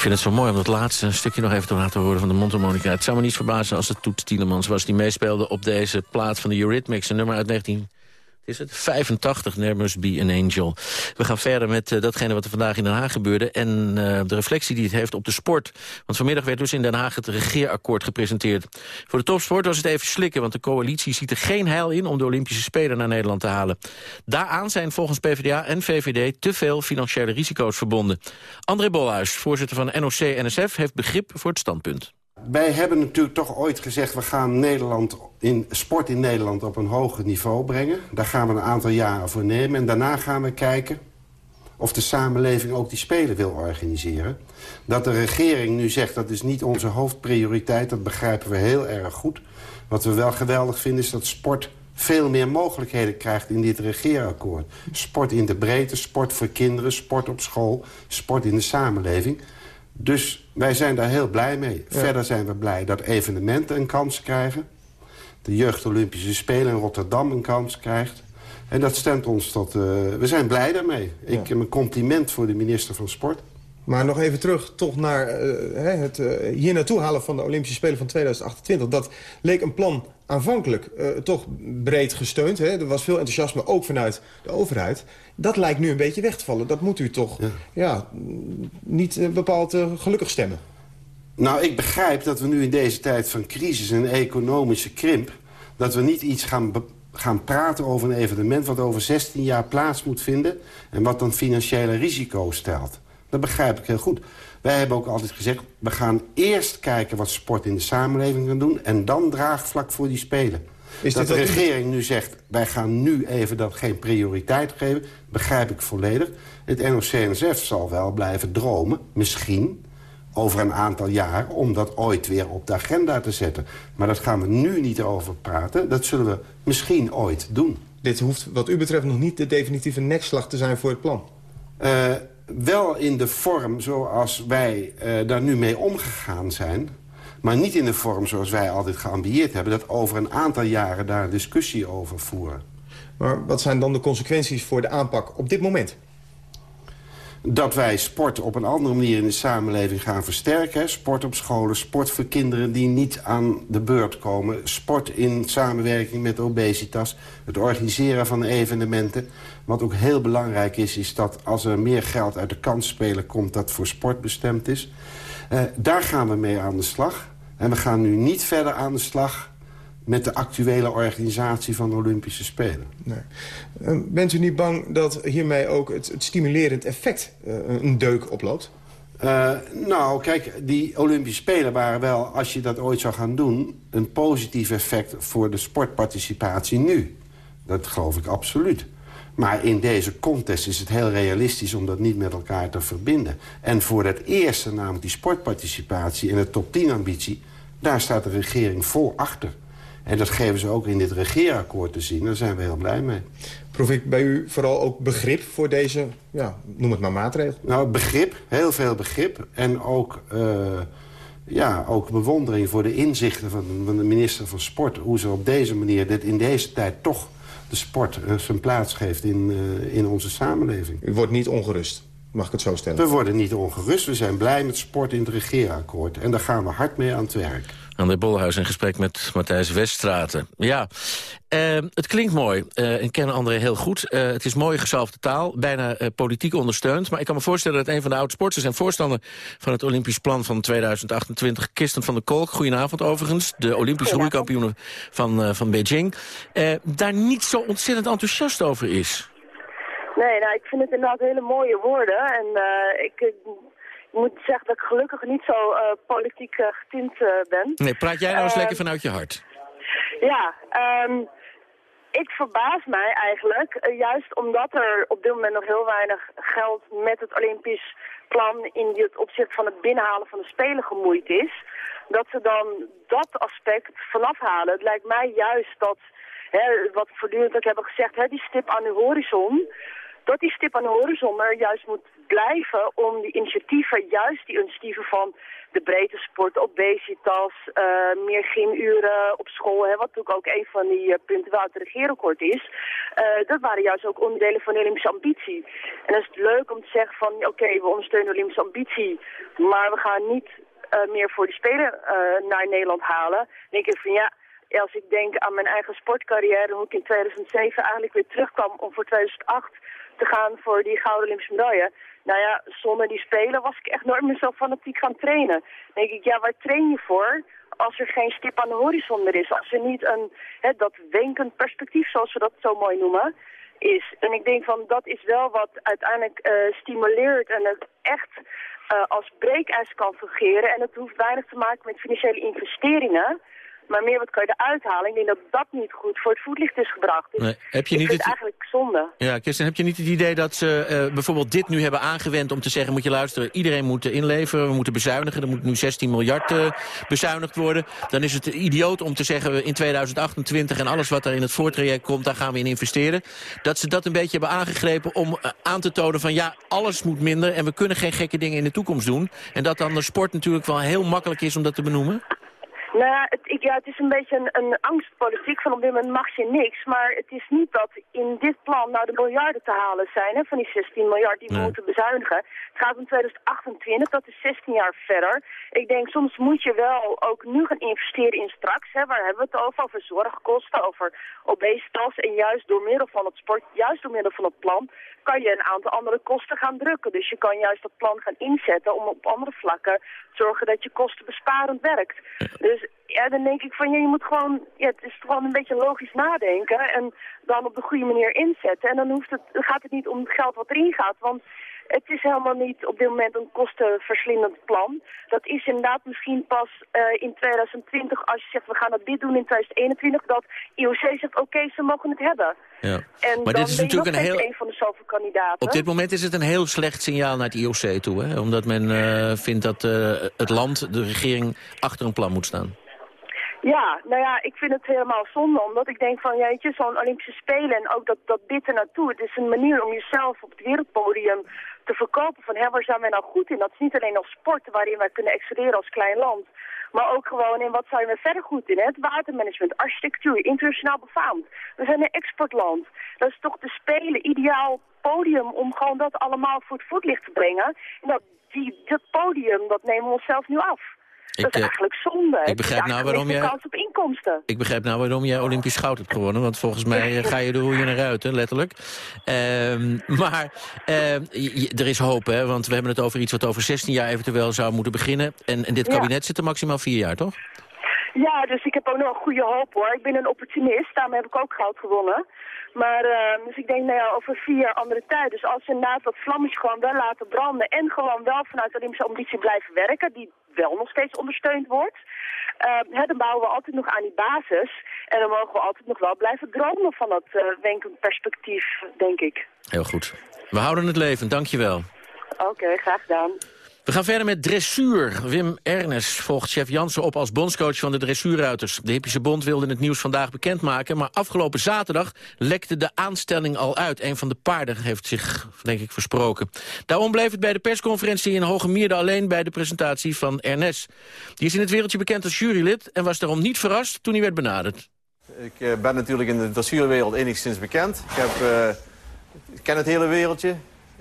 [SPEAKER 4] Vind het zo mooi om dat laatste stukje nog even te laten horen van de mondharmonica. Het zou me niet verbazen als het Toet Tielemans was die meespeelde op deze plaat van de Eurythmics. Een nummer uit 19 is het? 85, There Must Be an Angel. We gaan verder met uh, datgene wat er vandaag in Den Haag gebeurde... en uh, de reflectie die het heeft op de sport. Want vanmiddag werd dus in Den Haag het regeerakkoord gepresenteerd. Voor de topsport was het even slikken... want de coalitie ziet er geen heil in om de Olympische Spelen naar Nederland te halen. Daaraan zijn volgens PvdA en VVD te veel financiële risico's verbonden. André Bolhuis, voorzitter van NOC-NSF, heeft begrip voor het standpunt.
[SPEAKER 6] Wij hebben natuurlijk toch ooit gezegd... we gaan Nederland in, sport in Nederland op een hoger niveau brengen. Daar gaan we een aantal jaren voor nemen. En daarna gaan we kijken of de samenleving ook die Spelen wil organiseren. Dat de regering nu zegt dat is niet onze hoofdprioriteit... dat begrijpen we heel erg goed. Wat we wel geweldig vinden is dat sport veel meer mogelijkheden krijgt in dit regeerakkoord. Sport in de breedte, sport voor kinderen, sport op school, sport in de samenleving... Dus wij zijn daar heel blij mee. Verder zijn we blij dat evenementen een kans krijgen. De Jeugd Olympische Spelen in Rotterdam een kans krijgt. En dat stemt ons tot... Uh, we zijn blij daarmee. Ik heb een compliment voor de minister van Sport.
[SPEAKER 12] Maar nog even terug toch naar uh, het uh, hier naartoe halen van de Olympische Spelen van 2028. Dat leek een plan aanvankelijk uh, toch breed gesteund. Hè? Er was veel enthousiasme, ook vanuit de overheid. Dat lijkt nu een beetje weg te vallen. Dat moet u toch ja. ja niet bepaald gelukkig stemmen.
[SPEAKER 6] Nou, ik begrijp dat we nu in deze tijd van crisis en economische krimp... dat we niet iets gaan gaan praten over een evenement... wat over 16 jaar plaats moet vinden... en wat dan financiële risico's stelt. Dat begrijp ik heel goed. Wij hebben ook altijd gezegd, we gaan eerst kijken wat sport in de samenleving kan doen... en dan draagvlak voor die spelen. Is dat de regering nu zegt, wij gaan nu even dat geen prioriteit geven... begrijp ik volledig. Het NOC-NSF zal wel blijven dromen, misschien over een aantal jaar... om dat ooit weer op de agenda te zetten. Maar dat gaan we nu niet over praten. Dat zullen we misschien ooit doen.
[SPEAKER 12] Dit hoeft wat u betreft nog niet de definitieve nekslag te zijn voor het plan.
[SPEAKER 6] Uh, wel in de vorm zoals wij uh, daar nu mee omgegaan zijn... maar niet in de vorm zoals wij altijd geambieerd hebben... dat over een aantal jaren daar discussie over voeren.
[SPEAKER 12] Maar wat zijn dan de consequenties voor de aanpak op dit moment?
[SPEAKER 6] Dat wij sport op een andere manier in de samenleving gaan versterken. Sport op scholen, sport voor kinderen die niet aan de beurt komen. Sport in samenwerking met obesitas. Het organiseren van evenementen. Wat ook heel belangrijk is, is dat als er meer geld uit de kansspelen komt... dat voor sport bestemd is. Uh, daar gaan we mee aan de slag. En we gaan nu niet verder aan de slag met de actuele organisatie van de Olympische Spelen. Nee.
[SPEAKER 12] Uh, bent u niet bang dat hiermee ook het, het stimulerend effect uh, een deuk oploopt?
[SPEAKER 6] Uh, nou, kijk, die Olympische Spelen waren wel, als je dat ooit zou gaan doen... een positief effect voor de sportparticipatie nu. Dat geloof ik absoluut. Maar in deze context is het heel realistisch om dat niet met elkaar te verbinden. En voor dat eerste, namelijk die sportparticipatie en de top 10-ambitie... daar staat de regering vol achter. En dat geven ze ook in dit regeerakkoord te zien. Daar zijn we heel blij mee.
[SPEAKER 12] Proef ik bij u vooral ook begrip voor deze, ja, noem het maar maatregel?
[SPEAKER 6] Nou, begrip, heel veel begrip. En ook, uh, ja, ook bewondering voor de inzichten van, van, de minister van Sport. Hoe ze op deze manier, dit in deze tijd toch de sport uh, zijn plaats geeft in, uh, in onze samenleving.
[SPEAKER 12] U wordt niet ongerust? Mag ik het zo stellen?
[SPEAKER 6] We worden niet ongerust. We zijn blij met sport in het regeerakkoord. En daar gaan we hard mee aan het werk.
[SPEAKER 4] André Bolhuis in gesprek met Matthijs Weststraten. Ja, uh, het klinkt mooi. Uh, ik ken André heel goed. Uh, het is mooie gezalfde taal, bijna politiek ondersteund. Maar ik kan me voorstellen dat een van de oud-sporters en voorstander... van het Olympisch Plan van 2028, Kirsten van der Kolk... goedenavond overigens, de Olympische roeikampioen van, van Beijing... daar niet zo ontzettend enthousiast over is.
[SPEAKER 13] Nee, nou, ik vind het inderdaad hele mooie woorden. En ik moet zeggen dat ik gelukkig niet zo uh, politiek uh, getint uh, ben.
[SPEAKER 4] Nee, praat jij nou eens lekker vanuit je hart?
[SPEAKER 13] Ja, um, ik verbaas mij eigenlijk, juist omdat er op dit moment nog heel weinig geld met het Olympisch plan in het opzicht van het binnenhalen van de Spelen gemoeid is, dat ze dan dat aspect vanaf halen. Het lijkt mij juist dat, hè, wat voortdurend ook hebben gezegd, hè, die stip aan de horizon, dat die stip aan de horizon er juist moet blijven om die initiatieven, juist die initiatieven van de breedte sport, obesitas, uh, meer gymuren op school, hè, wat natuurlijk ook een van die uh, punten waar het regeerakkoord is. Uh, dat waren juist ook onderdelen van de Olympische ambitie. En dan is het leuk om te zeggen van, oké, we ondersteunen de Olympische ambitie, maar we gaan niet meer voor de Spelen naar Nederland halen. Dan denk ik van, ja, als ik denk aan mijn eigen sportcarrière, hoe ik in 2007 eigenlijk weer terugkwam om voor 2008 te gaan voor die gouden Olympische medaille. Nou ja, zonder die spelen was ik echt nooit meer zo fanatiek gaan trainen. Dan denk ik, ja, waar train je voor als er geen stip aan de horizon er is? Als er niet een, hè, dat wenkend perspectief, zoals we dat zo mooi noemen, is. En ik denk van, dat is wel wat uiteindelijk uh, stimuleert en het echt uh, als breekijs kan fungeren. En het hoeft weinig te maken met financiële investeringen maar meer wat kan je eruit halen. Ik denk dat dat niet goed voor het voetlicht is gebracht. Dus
[SPEAKER 4] nee, heb je niet
[SPEAKER 13] het eigenlijk zonde.
[SPEAKER 4] Ja, Kirsten, heb je niet het idee dat ze uh, bijvoorbeeld dit nu hebben aangewend om te zeggen... moet je luisteren, iedereen moet inleveren, we moeten bezuinigen. Er moet nu 16 miljard uh, bezuinigd worden. Dan is het idioot om te zeggen in 2028 en alles wat er in het voortraject komt... daar gaan we in investeren. Dat ze dat een beetje hebben aangegrepen om uh, aan te tonen van... ja, alles moet minder en we kunnen geen gekke dingen in de toekomst doen. En dat dan de sport natuurlijk wel heel makkelijk is om dat te benoemen.
[SPEAKER 13] Nou ja, het, ik, ja, het is een beetje een, een angstpolitiek van op dit moment mag je niks. Maar het is niet dat in dit plan nou de miljarden te halen zijn, hè, van die 16 miljard die we moeten bezuinigen. Het gaat om 2028, dat is 16 jaar verder. Ik denk soms moet je wel ook nu gaan investeren in straks. Hè, waar hebben we het over? Over zorgkosten, over obesitas. En juist door middel van het sport, juist door middel van het plan, kan je een aantal andere kosten gaan drukken. Dus je kan juist dat plan gaan inzetten om op andere vlakken te zorgen dat je kostenbesparend werkt. Dus ja, dan denk ik van ja, je moet gewoon, ja, het is gewoon een beetje logisch nadenken en dan op de goede manier inzetten. En dan hoeft het, gaat het niet om het geld wat erin gaat, want het is helemaal niet op dit moment een kostenverslindend plan. Dat is inderdaad misschien pas uh, in 2020 als je zegt we gaan dat dit doen in 2021. Dat IOC zegt oké, okay, ze mogen het hebben.
[SPEAKER 4] Ja.
[SPEAKER 13] En
[SPEAKER 4] maar
[SPEAKER 13] dan
[SPEAKER 4] dit is natuurlijk
[SPEAKER 13] een,
[SPEAKER 4] heel...
[SPEAKER 13] een van de zoveel kandidaten.
[SPEAKER 4] Op dit moment is het een heel slecht signaal naar het IOC toe. Hè? Omdat men uh, vindt dat uh, het land, de regering, achter een plan moet staan.
[SPEAKER 13] Ja, nou ja, ik vind het helemaal zonde, omdat ik denk van, jeetje, zo'n Olympische Spelen en ook dat, dat dit naartoe, het is een manier om jezelf op het wereldpodium te verkopen van, hé, waar zijn wij nou goed in? Dat is niet alleen als sport waarin wij kunnen excelleren als klein land, maar ook gewoon in wat zijn we verder goed in? Hè? Het watermanagement, architectuur, internationaal befaamd. We zijn een exportland. Dat is toch de Spelen ideaal podium om gewoon dat allemaal voor het voetlicht te brengen. En dat, die, dat podium, dat nemen we onszelf nu af. Dat is eigenlijk zonde.
[SPEAKER 4] Ik begrijp nou waarom jij...
[SPEAKER 13] kans op inkomsten.
[SPEAKER 4] Ik begrijp nou waarom jij Olympisch goud hebt gewonnen. Want volgens mij ga je de roeien naar buiten, letterlijk. Um, maar um, er is hoop, hè? Want we hebben het over iets wat over 16 jaar eventueel zou moeten beginnen. En, en dit kabinet ja. zit er maximaal 4 jaar, toch?
[SPEAKER 13] Ja, dus ik heb ook nog een goede hoop, hoor. Ik ben een opportunist, daarmee heb ik ook goud gewonnen. Maar uh, dus ik denk, nou ja, over vier andere tijd. Dus als ze inderdaad dat vlammetje gewoon wel laten branden... en gewoon wel vanuit de Olympische ambitie blijven werken... die wel nog steeds ondersteund wordt... Uh, dan bouwen we altijd nog aan die basis. En dan mogen we altijd nog wel blijven dromen van dat uh, wenkend perspectief, denk ik.
[SPEAKER 4] Heel goed. We houden het leven, dankjewel.
[SPEAKER 13] Oké, okay, graag gedaan.
[SPEAKER 4] We gaan verder met dressuur. Wim Ernest volgt chef Jansen op als bondscoach van de dressuurruiters. De Hippische Bond wilde het nieuws vandaag bekendmaken... maar afgelopen zaterdag lekte de aanstelling al uit. Een van de paarden heeft zich, denk ik, versproken. Daarom bleef het bij de persconferentie in Hoge Mierde alleen... bij de presentatie van Ernest. Die is in het wereldje bekend als jurylid... en was daarom niet verrast toen hij werd benaderd.
[SPEAKER 14] Ik uh, ben natuurlijk in de dressuurwereld enigszins bekend. Ik, heb, uh, ik ken het hele wereldje.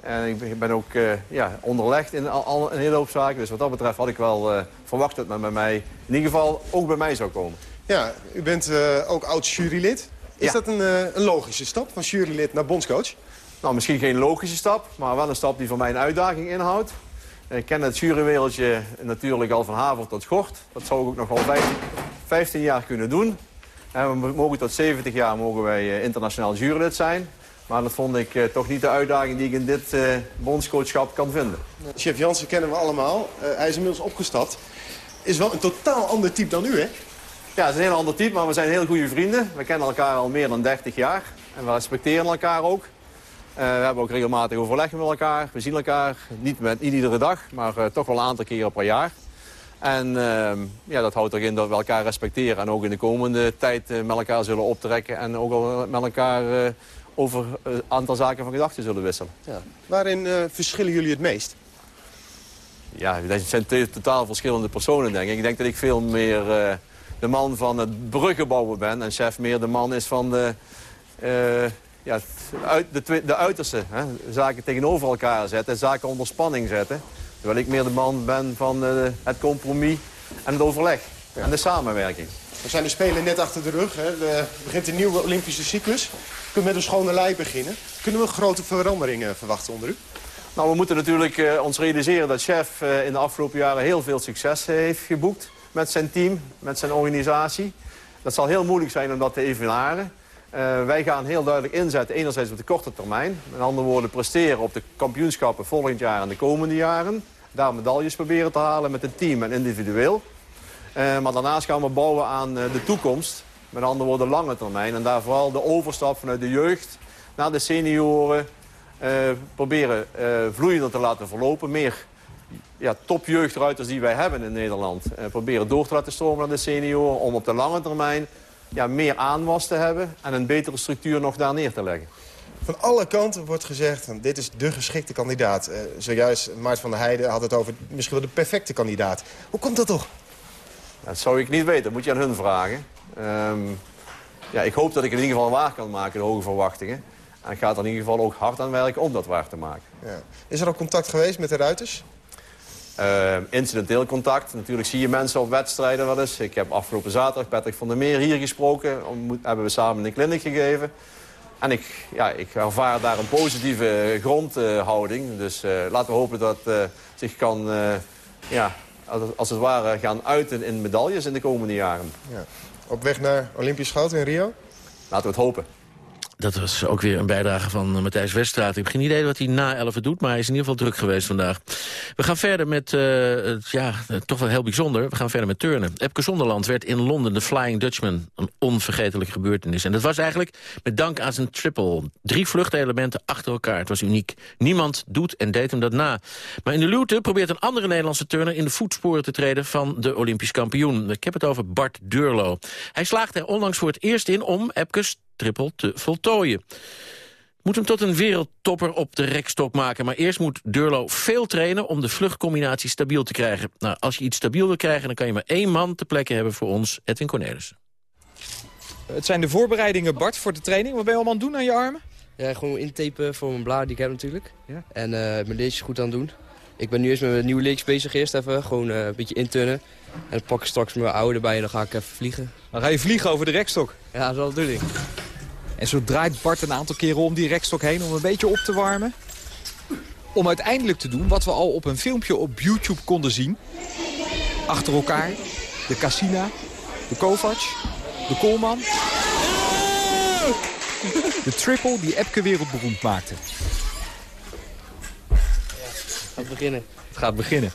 [SPEAKER 14] En ik ben ook uh, ja, onderlegd in al, al, een hele hoop zaken. Dus wat dat betreft had ik wel uh, verwacht dat men bij mij in ieder geval ook bij mij zou komen.
[SPEAKER 12] Ja, u bent uh, ook oud-jurylid. Is ja. dat een, een, logische stap van jurylid naar bondscoach?
[SPEAKER 14] Nou, misschien geen logische stap, maar wel een stap die voor mij een uitdaging inhoudt. Ik ken het jurywereldje natuurlijk al van haver tot gort. Dat zou ik ook nog wel 15, 15 jaar kunnen doen. En we mogen tot 70 jaar mogen wij internationaal jurylid zijn. Maar dat vond ik uh, toch niet de uitdaging die ik in dit uh, bondscoachschap kan vinden.
[SPEAKER 12] Chef Jansen kennen we allemaal. Uh, hij is inmiddels opgestapt. Is wel een totaal ander type dan u, hè?
[SPEAKER 14] Ja, het is een heel ander type, maar we zijn heel goede vrienden. We kennen elkaar al meer dan 30 jaar. En we respecteren elkaar ook. we hebben ook regelmatig overleg met elkaar. We zien elkaar niet, met, niet iedere dag, maar toch wel een aantal keren per jaar. En ja, dat houdt erin dat we elkaar respecteren. En ook in de komende tijd met elkaar zullen optrekken. En ook al met elkaar over een aantal zaken van gedachten zullen wisselen. Ja.
[SPEAKER 12] Waarin uh, verschillen jullie het meest?
[SPEAKER 14] ja, dat zijn totaal verschillende personen, denk ik. Ik denk dat ik veel meer de man van het bruggenbouwen ben... en chef meer de man is van de, ja, de, de uiterste. Hè? Zaken tegenover elkaar zetten, zaken onder spanning zetten. Terwijl ik meer de man ben van het compromis en het overleg en de samenwerking.
[SPEAKER 12] We zijn de Spelen net achter de rug. Hè. Begint een nieuwe Olympische cyclus. We kunnen met een schone lei beginnen. Kunnen we grote veranderingen verwachten onder u?
[SPEAKER 14] Nou, we moeten natuurlijk uh, ons realiseren dat Chef uh, in de afgelopen jaren heel veel succes heeft geboekt. Met zijn team, met zijn organisatie. Dat zal heel moeilijk zijn om dat te evenaren. wij gaan heel duidelijk inzetten, enerzijds op de korte termijn. Met andere woorden, presteren op de kampioenschappen volgend jaar en de komende jaren. Daar medailles proberen te halen met een team en individueel. Uh, maar daarnaast gaan we bouwen aan uh, de toekomst. Met andere woorden lange termijn. En daar vooral de overstap vanuit de jeugd naar de senioren uh, proberen vloeiender te laten verlopen. Meer ja, topjeugdruiters die wij hebben in Nederland. proberen door te laten stromen naar de senioren. Om op de lange termijn ja, meer aanwas te hebben. En een betere structuur nog daar neer te leggen.
[SPEAKER 12] Van alle kanten wordt gezegd, dit is de geschikte kandidaat. zojuist Maart van der Heijden had het over misschien wel de perfecte kandidaat. Hoe komt dat toch?
[SPEAKER 14] Dat zou ik niet weten, dat moet je aan hun vragen. Um, ja, ik hoop dat ik in ieder geval waar kan maken, de hoge verwachtingen. En ik ga er in ieder geval ook hard aan werken om dat waar te maken.
[SPEAKER 12] Ja. Is er ook contact geweest met de ruiters?
[SPEAKER 14] Uh, incidenteel contact. Natuurlijk zie je mensen op wedstrijden wel eens. Ik heb afgelopen zaterdag Patrick van der Meer hier gesproken. Om, hebben we samen een clinic gegeven. En ik, ja, ik ervaar daar een positieve grondhouding. dus uh, laten we hopen dat uh, zich kan ja, als het ware gaan uiten in medailles in de komende jaren. Ja.
[SPEAKER 12] Op weg naar Olympisch goud in Rio?
[SPEAKER 14] Laten we het hopen.
[SPEAKER 4] Dat was ook weer een bijdrage van Matthijs Weststraat. Ik heb geen idee wat hij na 11 doet, maar hij is in ieder geval druk geweest vandaag. We gaan verder met, uh, ja, toch wel heel bijzonder. We gaan verder met turnen. Epke Zonderland werd in Londen de Flying Dutchman. Een onvergetelijke gebeurtenis. En dat was eigenlijk met dank aan zijn triple. Drie vluchtelementen achter elkaar. Het was uniek. Niemand doet en deed hem dat na. Maar in de luwte probeert een andere Nederlandse turner... in de voetsporen te treden van de Olympisch kampioen. Ik heb het over Bart Durlo. Hij slaagde er onlangs voor het eerst in om Epkes triple te voltooien. Moet hem tot een wereldtopper op de rekstok maken. Maar eerst moet Durlo veel trainen om de vluchtcombinatie stabiel te krijgen. Nou, als je iets stabiel wil krijgen, dan kan je maar één man te plekke hebben voor ons, Edwin Cornelissen.
[SPEAKER 10] Het zijn de voorbereidingen, Bart, voor de training. Wat ben je allemaal aan het doen aan je armen?
[SPEAKER 15] Ja, gewoon intapen voor mijn blaar die ik heb natuurlijk. Ja. En uh, mijn leesjes goed aan doen. Ik ben nu eerst met mijn nieuwe leeks bezig eerst even. Gewoon uh, een beetje intunnen. En dan pak ik straks mijn oude erbij en dan ga ik even vliegen.
[SPEAKER 10] Dan ga je vliegen over de rekstok?
[SPEAKER 15] Ja, dat is wel de bedoeling.
[SPEAKER 10] En zo draait Bart een aantal keren om die rekstok heen om een beetje op te warmen. Om uiteindelijk te doen wat we al op een filmpje op YouTube konden zien. Achter elkaar de Cassina, de Kovac, de Koolman. De triple die Epke wereldberoemd maakte.
[SPEAKER 15] Ja, gaat beginnen.
[SPEAKER 10] Het gaat beginnen.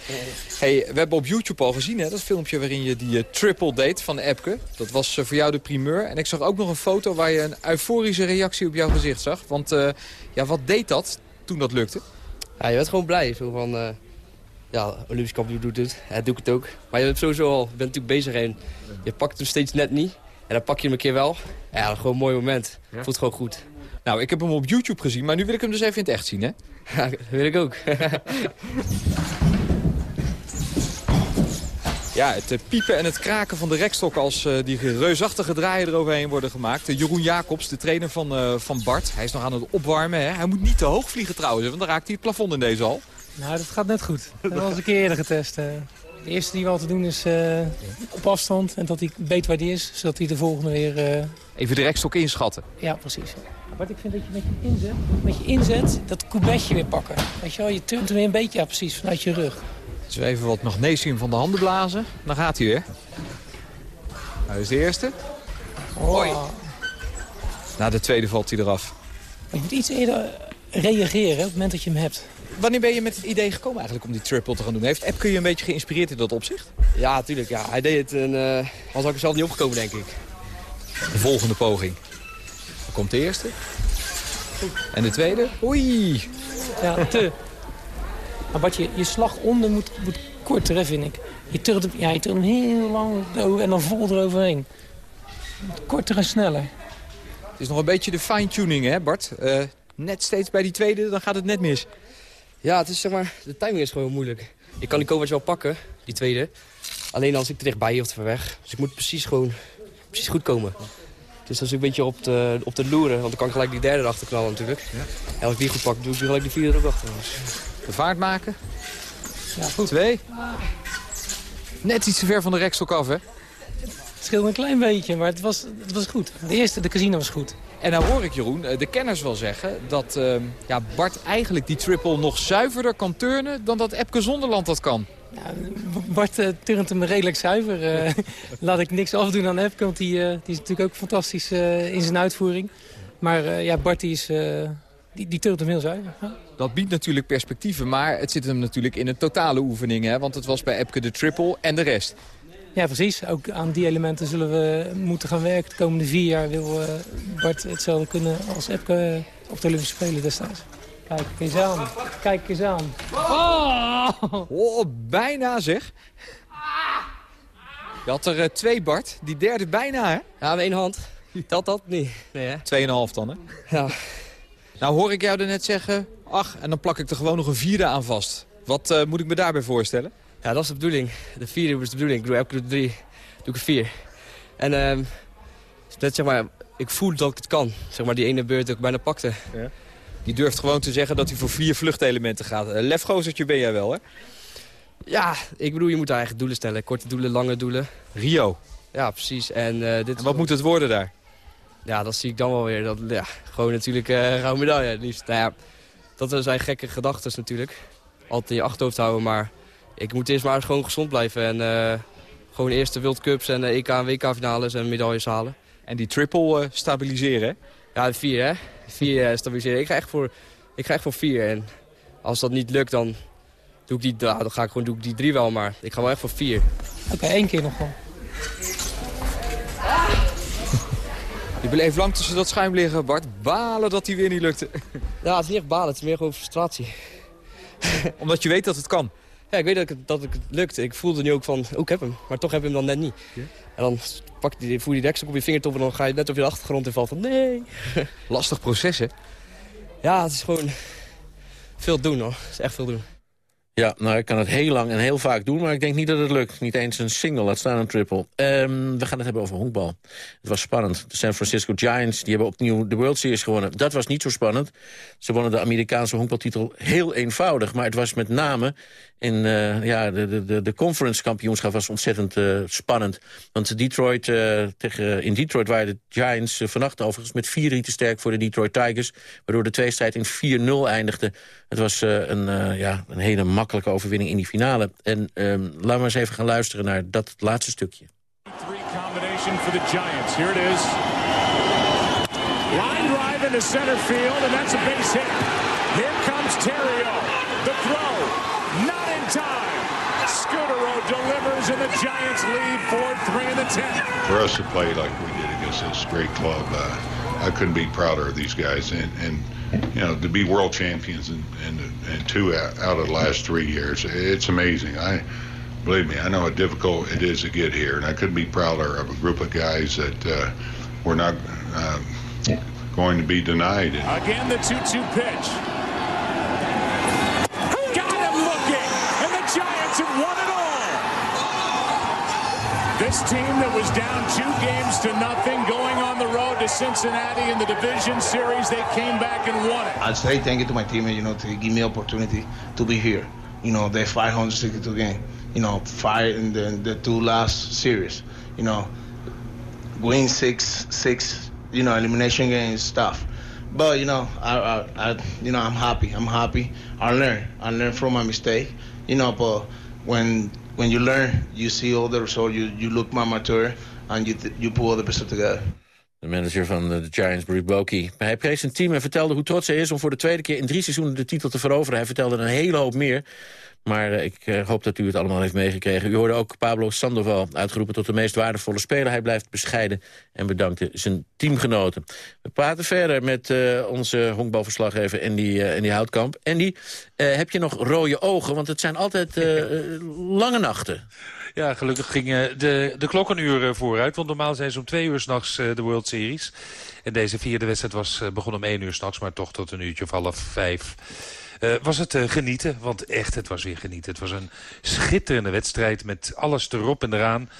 [SPEAKER 10] Hey, we hebben op YouTube al gezien, hè, dat filmpje waarin je die uh, triple date van Epke. Dat was uh, voor jou de primeur. En ik zag ook nog een foto waar je een euforische reactie op jouw gezicht zag. Want uh, ja, wat deed dat toen dat lukte?
[SPEAKER 15] Ja, je werd gewoon blij. Zo van, ja, Olympisch kampioen doet het, ja, doe ik het ook. Maar je bent sowieso al, je bent natuurlijk bezig en je pakt hem steeds net niet. En dan pak je hem een keer wel. Ja, gewoon een mooi moment. Voelt gewoon goed.
[SPEAKER 10] Nou, ik heb hem op YouTube gezien, maar nu wil ik hem dus even in het echt zien, hè?
[SPEAKER 15] Ja, dat wil ik ook. [LAUGHS]
[SPEAKER 10] Ja, het eh, piepen en het kraken van de rekstok als uh, die reusachtige draaien eroverheen worden gemaakt. Uh, Jeroen Jacobs, de trainer van, uh, van Bart, hij is nog aan het opwarmen. Hè? Hij moet niet te hoog vliegen trouwens, want dan raakt hij het plafond in deze al.
[SPEAKER 16] Nou, dat gaat net goed. [LAUGHS] Dat hebben we al eens een keer eerder getest. De eerste die we al te doen is op afstand en dat hij weet waar die is, zodat hij de volgende weer...
[SPEAKER 10] Even de rekstok inschatten.
[SPEAKER 16] Ja, precies. Wat ik vind dat je met je inzet, met je inzet dat coubetje weer pakken. Weet je wel, je turnt hem weer een beetje ja, precies vanuit je rug.
[SPEAKER 10] Dus even wat magnesium van de handen blazen. Dan gaat hij weer. Nou, is de eerste. Hoi. Na de tweede valt hij eraf.
[SPEAKER 16] je moet iets eerder reageren op het moment dat je hem hebt.
[SPEAKER 10] Wanneer ben je met het idee gekomen eigenlijk om die triple te gaan doen? Heeft Epke je een beetje geïnspireerd in dat opzicht?
[SPEAKER 15] Ja, natuurlijk. Ja. Hij deed het en uh, ik er zelf niet opgekomen, denk ik.
[SPEAKER 10] De volgende poging. Dan komt de eerste. En de tweede. Oei.
[SPEAKER 16] Ja, te. Maar wat je, je slag onder moet, moet korter, vind ik. Je turnt, hem, ja, je turnt hem heel lang over en dan vol eroverheen. Korter en sneller.
[SPEAKER 10] Het is nog een beetje de fine-tuning, hè Bart? Uh, net steeds bij die tweede, dan gaat het net mis.
[SPEAKER 15] Ja, het is, zeg maar, de timing is gewoon moeilijk. ik kan die coverage wel pakken, die tweede. Alleen als ik te dichtbij of te ver weg. Dus ik moet precies gewoon precies goed komen. Dus dat is een beetje op de, op de loeren, want dan kan ik gelijk die derde erachter knallen natuurlijk. Ja. En als ik die goed pak, doe ik gelijk die vierde er ook achter.
[SPEAKER 17] De vaart maken.
[SPEAKER 16] Ja, goed.
[SPEAKER 17] Twee. Net iets te ver van de rekstok af, hè?
[SPEAKER 16] Het scheelde een klein beetje, maar het was, het was goed. De eerste, de casino was goed.
[SPEAKER 17] En nou hoor ik, Jeroen, de kenners wel zeggen... dat uh, ja, Bart eigenlijk die triple nog zuiverder kan turnen... dan dat Epke Zonderland dat kan.
[SPEAKER 16] Ja, Bart uh, turnt hem redelijk zuiver. Uh, [LAUGHS] laat ik niks afdoen aan Epke, want die, die is natuurlijk ook fantastisch in zijn uitvoering. Maar ja, Bart die is... Die, die turnt hem heel zuiver.
[SPEAKER 17] Dat biedt natuurlijk perspectieven, maar het zit hem natuurlijk in een totale oefening. Hè? Want het was bij Epke de triple en de rest.
[SPEAKER 16] Ja, precies. Ook aan die elementen zullen we moeten gaan werken. De komende vier jaar wil Bart hetzelfde kunnen als Epke op de Olympische Spelen destijds. Kijk eens aan. Kijk eens aan.
[SPEAKER 17] Oh, oh bijna zeg. Je had er uh, twee, Bart. Die derde bijna, hè?
[SPEAKER 15] Ja, met één hand. Telt dat? Nee. nee hè?
[SPEAKER 17] Tweeënhalf dan, hè?
[SPEAKER 15] Ja.
[SPEAKER 17] Nou hoor ik jou er net zeggen... ach, en dan plak ik er gewoon nog een vierde aan vast. Wat uh, moet ik me daarbij voorstellen?
[SPEAKER 15] Ja, dat is de bedoeling. De vierde is de bedoeling. Ik doe elke drie, doe ik een vier. En uh, net zeg maar, ik voel dat ik het kan. Zeg maar, die ene beurt dat ik bijna pakte. Ja.
[SPEAKER 17] Die durft gewoon te zeggen dat hij voor vier vluchtelementen gaat. Uh, lefgozertje ben jij wel, hè?
[SPEAKER 15] Ja, ik bedoel, je moet eigen doelen stellen. Korte doelen, lange doelen.
[SPEAKER 17] Rio.
[SPEAKER 15] Ja, precies. En, uh, dit
[SPEAKER 17] en wat moet het worden daar?
[SPEAKER 15] Ja, dat zie ik dan wel weer. Dat, ja, gewoon natuurlijk uh, gouden medaille. Liefst. Nou ja, dat zijn gekke gedachten natuurlijk. Altijd in je achterhoofd houden, maar ik moet eerst maar gewoon gezond blijven. En uh, gewoon eerst de World Cups en de EK en WK finales en medailles halen.
[SPEAKER 17] En die triple uh, stabiliseren, hè?
[SPEAKER 15] Ja, vier, hè? Vier stabiliseren. Ik ga, echt voor, ik ga echt voor vier. En als dat niet lukt, dan, doe ik die, dan ga ik gewoon doe ik die drie wel. Maar ik ga wel echt voor vier.
[SPEAKER 16] Oké, okay, één keer nog gewoon. [LAUGHS]
[SPEAKER 17] Je bleef lang tussen dat schuim liggen, Bart. Balen dat hij weer niet lukte. [LAUGHS]
[SPEAKER 15] Ja, het is niet echt balen. Het is meer gewoon frustratie. [LAUGHS]
[SPEAKER 17] Omdat je weet dat het kan.
[SPEAKER 15] Ja, ik weet dat, ik, dat het lukt. Ik voelde nu ook van, oh, ik heb hem. Maar toch heb ik hem dan net niet. En dan pak je, voer je die deksel op je vingertop en dan ga je net op je achtergrond en valt van, nee. [LAUGHS]
[SPEAKER 17] Lastig proces, hè?
[SPEAKER 15] Ja, het is gewoon veel doen, hoor. Het is echt veel doen.
[SPEAKER 4] Ja, nou, ik kan het heel lang en heel vaak doen, maar ik denk niet dat het lukt. Niet eens een single, laat staan een triple. Um, we gaan het hebben over honkbal. Het was spannend. De San Francisco Giants die hebben opnieuw de World Series gewonnen. Dat was niet zo spannend. Ze wonnen de Amerikaanse honkbaltitel heel eenvoudig. Maar het was met name in uh, ja, de, de, de conference kampioenschap was ontzettend uh, spannend. Want Detroit, uh, tegen, in Detroit waren de Giants vannacht overigens met vier rieten sterk voor de Detroit Tigers. Waardoor de tweestrijd in 4-0 eindigde. Het was een, ja, een hele makkelijke overwinning in die finale. En um, laten we eens even gaan luisteren naar dat laatste stukje.
[SPEAKER 18] Three combination for the Giants. Here it is. Line drive into center field, and that's a base hit. Here comes Terrio. The throw. Time. Scudero delivers, and the Giants lead 4-3 in the 10th.
[SPEAKER 19] For us to play like we did against this great club, uh, I couldn't be prouder of these guys. And, and you know, to be world champions in, in, in two out of the last three years, it's amazing. I believe me, I know how difficult it is to get here, and I couldn't be prouder of a group of guys that uh, we're not uh, going to be denied.
[SPEAKER 18] Again, the 2-2 pitch. To nothing, going on the road to Cincinnati in the division series, they came back and won it.
[SPEAKER 20] I'll say thank you to my team, you know, to give me opportunity to be here. You know, the 562 game you know, fight in the, the two last series. You know, win six, six, you know, elimination games stuff. But you know, I, I, I, you know, I'm happy. I'm happy. I learn. I learn from my mistake. You know, but when when you learn, you see all the results. You you look more mature, and you you put all the best together.
[SPEAKER 4] De manager van de Giants, Bruce Bokey. Hij prees zijn team en vertelde hoe trots hij is om voor de tweede keer in drie seizoenen de titel te veroveren. Hij vertelde een hele hoop meer. Maar uh, ik uh, hoop dat u het allemaal heeft meegekregen. U hoorde ook Pablo Sandoval uitgeroepen tot de meest waardevolle speler. Hij blijft bescheiden en bedankte zijn teamgenoten. We praten verder met uh, onze honkbalverslaggever Andy, Andy Houtkamp. Andy, heb je nog rode ogen? Want het zijn altijd lange nachten.
[SPEAKER 21] Ja, gelukkig gingen de, de klokkenuren vooruit. Want normaal zijn ze om twee uur s'nachts uh, de World Series. En deze vierde wedstrijd was uh, begonnen om één uur s'nachts, maar toch tot een uurtje of half vijf. eh, was het genieten. Want echt, het was weer genieten. Het was een schitterende wedstrijd met alles erop en eraan.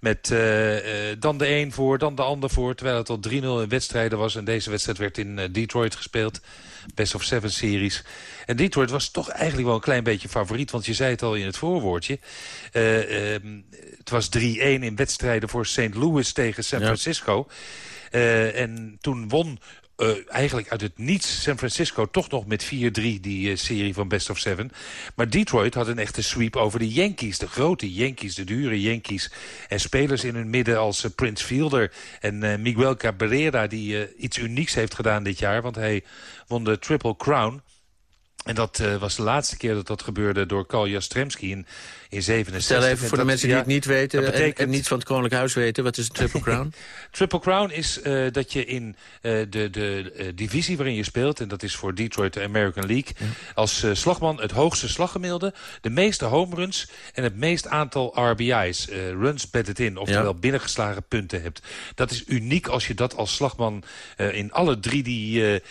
[SPEAKER 21] Met uh, dan de een voor, dan de ander voor. Terwijl het al 3-0 in wedstrijden was. En deze wedstrijd werd in Detroit gespeeld. Best of Seven series. En Detroit was toch eigenlijk wel een klein beetje favoriet. Want je zei het al in het voorwoordje. Uh, het was 3-1 in wedstrijden voor St. Louis tegen San Francisco. Uh, en toen won uh, eigenlijk uit het niets San Francisco toch nog met 4-3 die uh, serie van Best of Seven. Maar Detroit had een echte sweep over de Yankees. De grote Yankees, de dure Yankees. En spelers in hun midden als uh, Prince Fielder en Miguel Cabrera... die iets unieks heeft gedaan dit jaar, want hij won de Triple Crown... En dat was de laatste keer dat dat gebeurde door Karl Jastremski in 67.
[SPEAKER 4] Stel even voor de mensen die het niet weten betekent... en, niet van het Koninklijk Huis weten. Wat is een Triple [LAUGHS] Crown?
[SPEAKER 21] Triple Crown is uh, dat je in uh, de, de uh, divisie waarin je speelt... en dat is voor Detroit de American League... Ja. als slagman het hoogste slaggemiddelde... de meeste home runs en het meest aantal RBI's. runs batted in, oftewel ja. binnengeslagen punten hebt. Dat is uniek als je dat als slagman in alle drie die,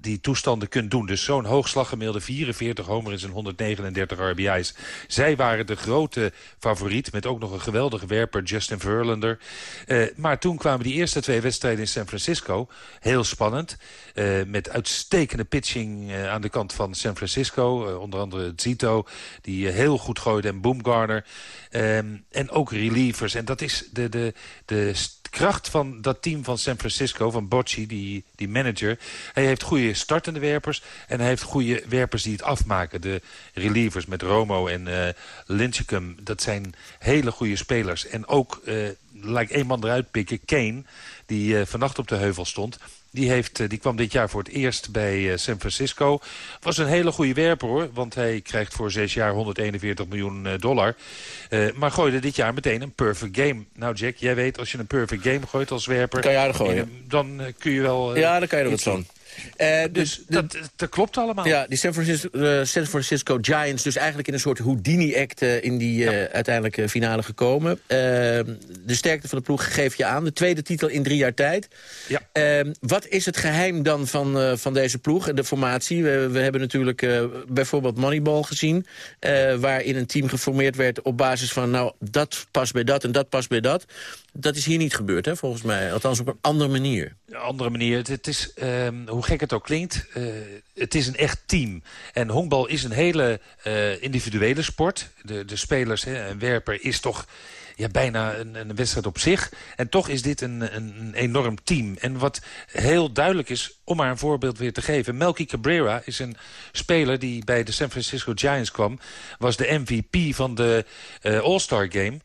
[SPEAKER 21] die toestanden kunt doen. Dus zo'n hoog slaggemiddelde, 44 home runs en 139 RBI's. Zij waren de grote favoriet. Met ook nog een geweldige werper, Justin Verlander. Uh, maar toen kwamen die eerste twee wedstrijden in San Francisco. Heel spannend. Uh, met uitstekende pitching uh, aan de kant van San Francisco. onder andere Zito, die heel goed gooide. En Boomgarner. Um, en ook relievers. En dat is de, de, de kracht van dat team van San Francisco, van Bocci, die, die manager... hij heeft goede startende werpers en hij heeft goede werpers die het afmaken. De relievers met Romo en uh, dat zijn hele goede spelers. En ook, uh, laat ik één man eruit pikken, Kane, die uh, vannacht op de heuvel stond... Die, heeft, die kwam dit jaar voor het eerst bij San Francisco. Was een hele goede werper hoor. Want hij krijgt voor zes jaar 141 miljoen dollar. Uh, maar gooide dit jaar meteen een perfect game. Nou Jack, jij weet als je een perfect game gooit als werper...
[SPEAKER 4] Kan je aardig gooien.
[SPEAKER 21] Dan kun je wel... Uh,
[SPEAKER 4] ja, dan kan je er wat van.
[SPEAKER 21] Uh, dus dat, dat, klopt allemaal.
[SPEAKER 4] Ja, die San Francisco, uh, San Francisco, Giants dus eigenlijk in een soort Houdini-act uh, in die ja. uiteindelijke finale gekomen. de sterkte van de ploeg geef je aan. De tweede titel in drie jaar tijd.
[SPEAKER 21] Ja.
[SPEAKER 4] wat is het geheim dan van, van deze ploeg en de formatie? We, we hebben natuurlijk bijvoorbeeld Moneyball gezien. waarin een team geformeerd werd op basis van... nou, dat past bij dat en dat past bij dat. Dat is hier niet gebeurd, hè, volgens mij. Althans op een andere manier.
[SPEAKER 21] Een andere manier. Het, is, um, hoe gek het ook klinkt, uh, het is een echt team. En honkbal is een hele uh, individuele sport. De, de spelers, hè, een werper is toch ja, bijna een, een wedstrijd op zich. En toch is dit een, een, een, enorm team. En wat heel duidelijk is, om maar een voorbeeld weer te geven... Melky Cabrera is een speler die bij de San Francisco Giants kwam... was de MVP van de uh, All-Star Game...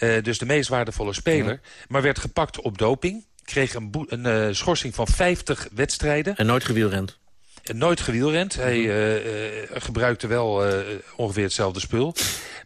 [SPEAKER 21] Uh, dus de meest waardevolle speler. Ja. Maar werd gepakt op doping. Kreeg een, een uh, schorsing van 50 wedstrijden.
[SPEAKER 4] En nooit gewielrend.
[SPEAKER 21] En nooit gewielrend. Hij uh, gebruikte wel ongeveer hetzelfde spul.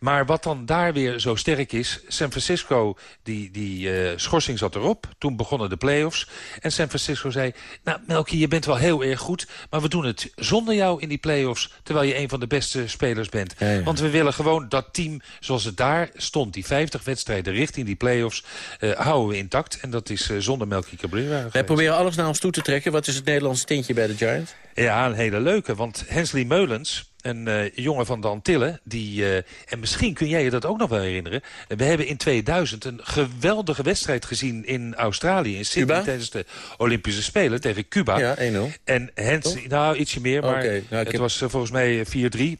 [SPEAKER 21] Maar wat dan daar weer zo sterk is... San Francisco, die, die uh, schorsing zat erop. Toen begonnen de play-offs. En San Francisco zei... Nou, Melky, je bent wel heel erg goed... maar we doen het zonder jou in die play-offs... terwijl je een van de beste spelers bent. Ja, ja. Want we willen gewoon dat team zoals het daar stond... die 50 wedstrijden richting die play-offs... Uh, houden we intact. En dat is uh, zonder Melky Cabrera.
[SPEAKER 4] Wij proberen alles naar ons toe te trekken. Wat is het Nederlandse tintje bij de Giants?
[SPEAKER 21] Ja, een hele leuke. Want Hensley Meulens een uh, jongen van de Antillen. Die, uh, en misschien kun jij je dat ook nog wel herinneren. We hebben in 2000 een geweldige wedstrijd gezien in Australië. In Sydney
[SPEAKER 4] Cuba?
[SPEAKER 21] tijdens de Olympische Spelen tegen Cuba.
[SPEAKER 4] Ja, 1-0.
[SPEAKER 21] En Hens, nou ietsje meer, maar
[SPEAKER 4] okay. nou,
[SPEAKER 21] het
[SPEAKER 4] heb...
[SPEAKER 21] was uh, volgens mij 4-3.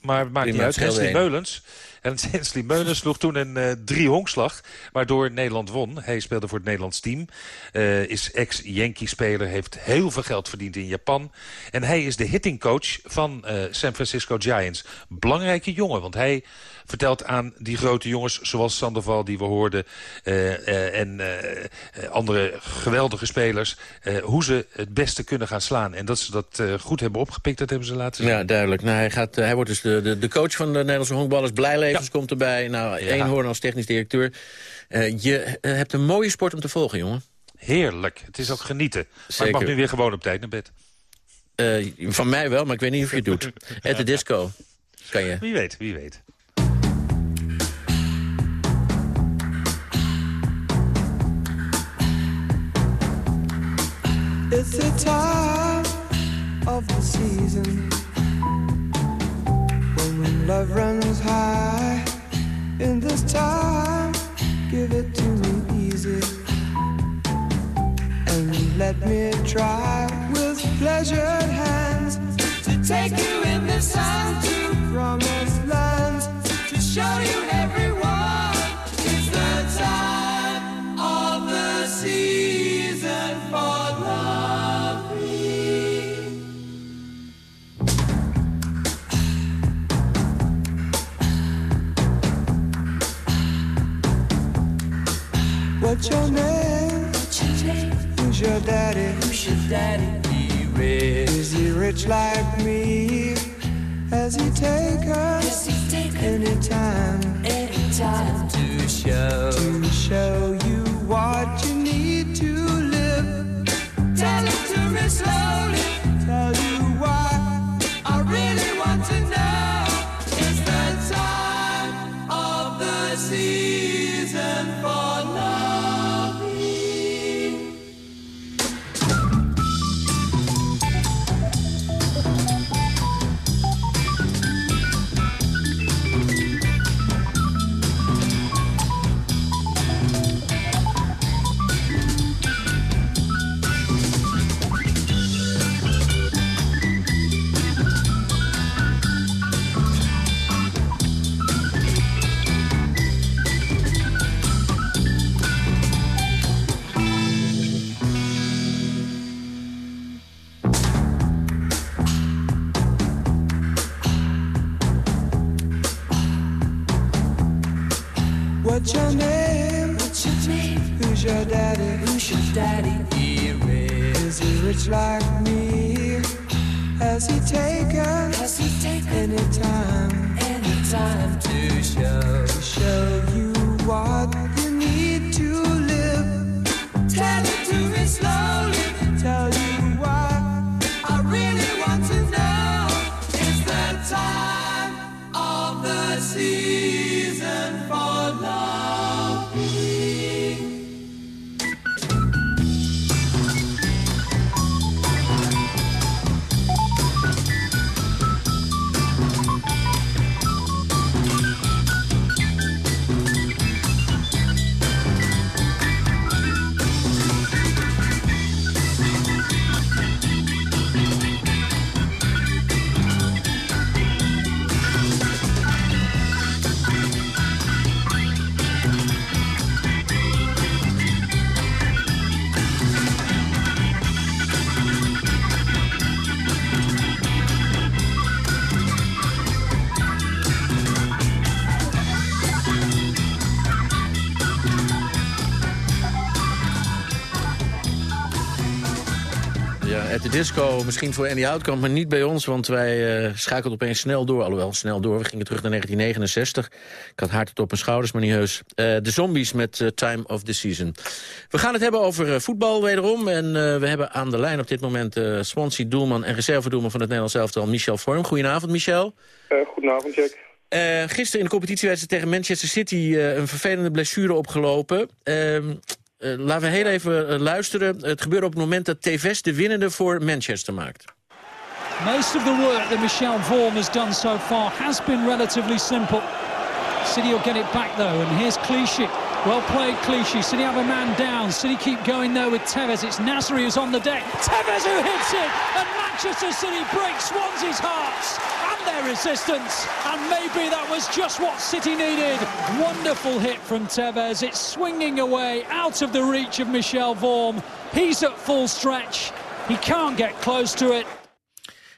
[SPEAKER 21] Maar het maakt niet uit. Hensley Meulens. En [LAUGHS] Hensley Meulens sloeg toen een uh, drie honkslag, waardoor Nederland won. Hij speelde voor het Nederlands team. Uh, is ex-Yankee-speler, heeft heel veel geld verdiend in Japan. En hij is de hittingcoach van uh, San Francisco Giants. Belangrijke jongen, want hij vertelt aan die grote jongens... zoals Sandoval, die we hoorden, uh, uh, en uh, andere geweldige spelers... hoe ze het beste kunnen gaan slaan. En dat ze dat goed hebben opgepikt, dat hebben ze laten zien.
[SPEAKER 4] Ja, duidelijk. Nou, hij, gaat, hij wordt dus de, de, de coach van de Nederlandse honkballers. Blijlevens ja. komt erbij. Nou, ja. Eenhoorn als technisch directeur. je hebt een mooie sport om te volgen, jongen.
[SPEAKER 21] Heerlijk. Het is ook genieten. Maar Zeker. ik mag nu weer gewoon op tijd naar bed.
[SPEAKER 4] van mij wel, maar ik weet niet of je het doet. [LAUGHS] At the disco. Kan je.
[SPEAKER 21] Wie weet, wie weet.
[SPEAKER 2] It's the time of the season when
[SPEAKER 11] love runs high in this time. Give it to me easy. And let me try with pleasured hands to take you in the sun to promised lands to show you everyone. What's your name? Who's your daddy? Who's your daddy? He rich. Is he rich like me? Has he take us anytime? Anytime to show to show you what you need to live. Tell it to me slowly. Rich like me? Has he taken? Has he taken anytime? Anytime to show to show
[SPEAKER 4] disco, misschien voor Andy Houtkamp, maar niet bij ons... want wij uh, schakelden opeens snel door. Alhoewel, snel door. We gingen terug naar 1969. Ik had hard op mijn schouders, maar niet heus. Uh, de zombies met uh, Time of the Season. We gaan het hebben over voetbal wederom. En we hebben aan de lijn op dit moment Swansea doelman en reservedoelman van het Nederlands elftal, Michel Vorm. Goedenavond, Michel.
[SPEAKER 22] goedenavond, Jack.
[SPEAKER 4] gisteren in de competitiewedstrijd tegen Manchester City een vervelende blessure opgelopen. Uh, laten we heel even uh, luisteren. Het gebeurde op het moment dat Tevez de winnende voor Manchester maakt.
[SPEAKER 23] Most of the work that Michel Vorm has done so far has been relatively simple. City will get it back though, and here's Clichy. Well played, Clichy. City have a man down. City keep going though with Tevez. It's Nasri who's on the deck. Tevez who hits it, and Manchester City breaks Swansea's hearts their resistance. And maybe that was just what City needed. Wonderful hit from Tevez. It's swinging away out of the reach of Michel Vorm. He's at full stretch. He can't get close to it.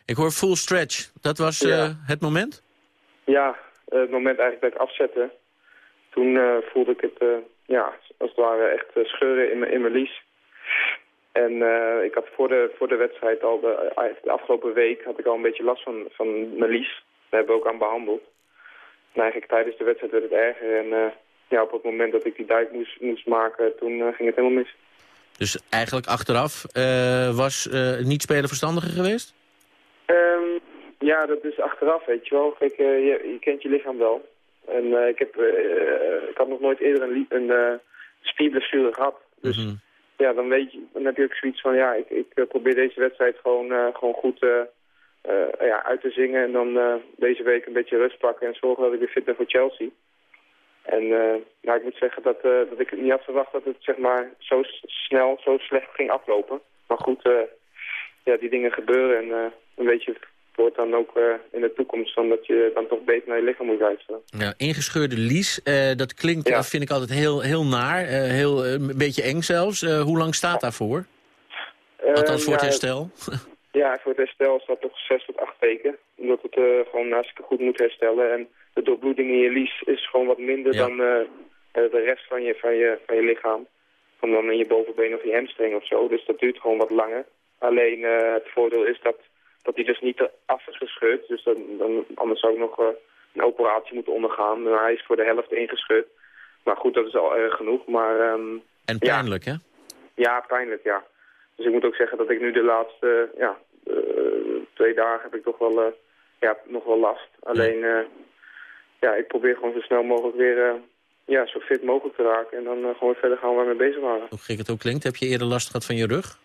[SPEAKER 4] Ik hoor full stretch. Dat was ja. uh, het moment?
[SPEAKER 22] Ja, het moment eigenlijk dat ik afzette. Toen uh, voelde ik het, uh, ja, als het ware echt scheuren in mijn, in mijn lies. En uh, ik had voor de, voor de wedstrijd al, de, de, afgelopen week, had ik al een beetje last van, van mijn lies. Daar hebben we ook aan behandeld. En eigenlijk tijdens de wedstrijd werd het erger. En uh, ja, op het moment dat ik die duik moest, moest maken, toen uh, ging het helemaal mis.
[SPEAKER 4] Dus eigenlijk achteraf was niet spelen verstandiger geweest?
[SPEAKER 22] Um, ja, dat is achteraf, weet je wel. Kijk, je, je kent je lichaam wel. En ik, heb, ik had nog nooit eerder een, een spierblessure gehad. Dus... Mm -hmm ja, dan weet je, dan heb je ook zoiets van, ja, ik, ik probeer deze wedstrijd gewoon, uh, gewoon goed, eh, ja, uit te zingen. En dan eh, deze week een beetje rust pakken en zorgen dat ik weer fit ben voor Chelsea. En eh, nou, ik moet zeggen dat, eh, dat ik niet had verwacht dat het zeg maar, zo snel, zo slecht ging aflopen. Maar goed, eh, ja, die dingen gebeuren en eh, een beetje wordt dan ook eh, in de toekomst van dat je dan toch beter naar je lichaam moet luisteren.
[SPEAKER 4] Ja, ingescheurde lies, eh, dat klinkt, dat vind ik altijd heel, heel naar. eh, heel, eh, een beetje eng zelfs. Eh, hoe lang staat daarvoor? Althans voor het
[SPEAKER 22] ja,
[SPEAKER 4] herstel. [LAUGHS]
[SPEAKER 22] Ja, voor het herstel staat toch zes tot acht weken. Omdat het eh, gewoon hartstikke goed moet herstellen. En de doorbloeding in je lies is gewoon wat minder
[SPEAKER 4] Ja.
[SPEAKER 22] dan eh, eh, de rest van je, van, je, van je lichaam. Van dan in je bovenbeen of je hamstring of zo. Dus dat duurt gewoon wat langer. Alleen eh, het voordeel is dat, dat die dus niet af is gescheurd. Dus dan, dan, anders zou ik nog eh, een operatie moeten ondergaan. Maar hij is voor de helft ingescheurd. Maar goed, dat is al erg genoeg. Maar ehm,
[SPEAKER 4] En pijnlijk, hè?
[SPEAKER 22] ja, pijnlijk, ja. Dus ik moet ook zeggen dat ik nu de laatste ja, eh, twee dagen heb ik toch wel, eh, ja, nog wel last. Alleen, eh, ja, ik probeer gewoon zo snel mogelijk weer eh, ja, zo fit mogelijk te raken. En dan eh, gewoon verder gaan waar we mee bezig waren.
[SPEAKER 4] Hoe gek het ook klinkt. Heb je eerder last gehad van je rug?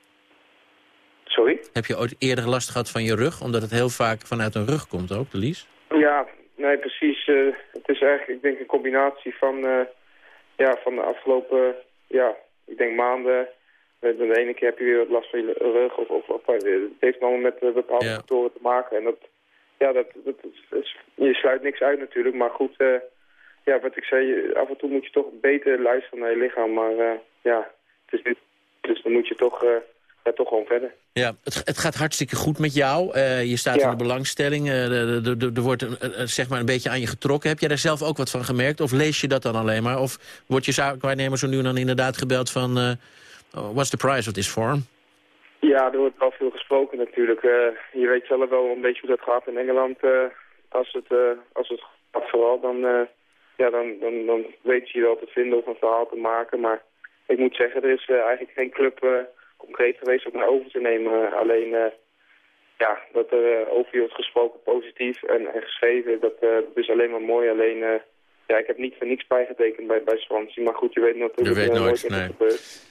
[SPEAKER 22] Sorry?
[SPEAKER 4] Heb je ooit eerder last gehad van je rug? Omdat het heel vaak vanuit een rug komt ook, de lies?
[SPEAKER 22] Ja, nee, precies. eh, het is eigenlijk, ik denk, een combinatie van, eh, ja, van de afgelopen, ja, ik denk maanden. De ene keer heb je weer wat last van je rug. Of, of, of het heeft allemaal met eh, bepaalde
[SPEAKER 4] Ja.
[SPEAKER 22] factoren te maken. En dat, ja, dat, dat, is- je sluit niks uit natuurlijk. Maar goed, eh, ja, wat ik zei, af en toe moet je toch beter luisteren naar je lichaam. Maar eh, ja, het is dus dan moet je toch, eh, ja, toch gewoon verder.
[SPEAKER 4] Ja, het, het gaat hartstikke goed met jou. Eh, je staat
[SPEAKER 22] Ja.
[SPEAKER 4] in de belangstelling. eh, er wordt zeg maar een beetje aan je getrokken. Heb jij daar zelf ook wat van gemerkt? Of lees je dat dan alleen maar? Of wordt je zaakwaarnemer zo nu en dan inderdaad gebeld van... eh, oh, what's the price of this form?
[SPEAKER 22] Ja, er wordt wel veel gesproken natuurlijk. Je weet zelf wel een beetje hoe dat gaat in Engeland. als het, als het gaat vooral, dan, ja, dan, dan, dan weet je wel te vinden of een verhaal te maken. Maar ik moet zeggen, er is eigenlijk geen club concreet geweest om mij over te nemen. Alleen, eh, ja, dat er eh, over je wordt gesproken positief en, en geschreven, dat, eh, dat is alleen maar mooi. Alleen, ja, ik heb niet voor niks bijgetekend bij, bij Swansea. Maar goed, je weet natuurlijk
[SPEAKER 4] Je weet nooit,
[SPEAKER 22] wat er
[SPEAKER 4] nee.
[SPEAKER 22] gebeurt.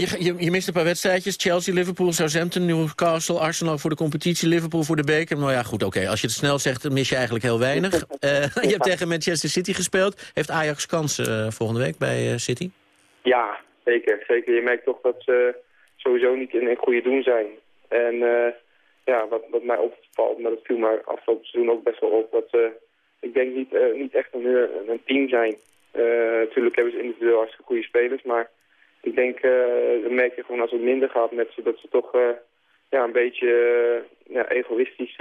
[SPEAKER 4] Je, je, je mist een paar wedstrijdjes. Chelsea, Liverpool, Southampton, Newcastle, Arsenal voor de competitie, Liverpool voor de beker. Nou ja, goed, oké. Als je het snel zegt, dan mis je eigenlijk heel weinig. [LAUGHS] Je hebt tegen Manchester City gespeeld. Heeft Ajax kans eh, volgende week bij City?
[SPEAKER 22] Ja, zeker. zeker. Je merkt toch dat ze sowieso niet in een goede doen zijn. En eh, ja, wat, wat mij opvalt, maar dat viel mij afgelopen seizoen ook best wel op, dat ze, ik denk niet, eh, niet echt een, eh, een team zijn. Natuurlijk hebben ze individueel hartstikke goede spelers, maar ik denk, dan merk je gewoon als het minder gaat met ze, dat ze toch ja, een beetje ja, egoïstisch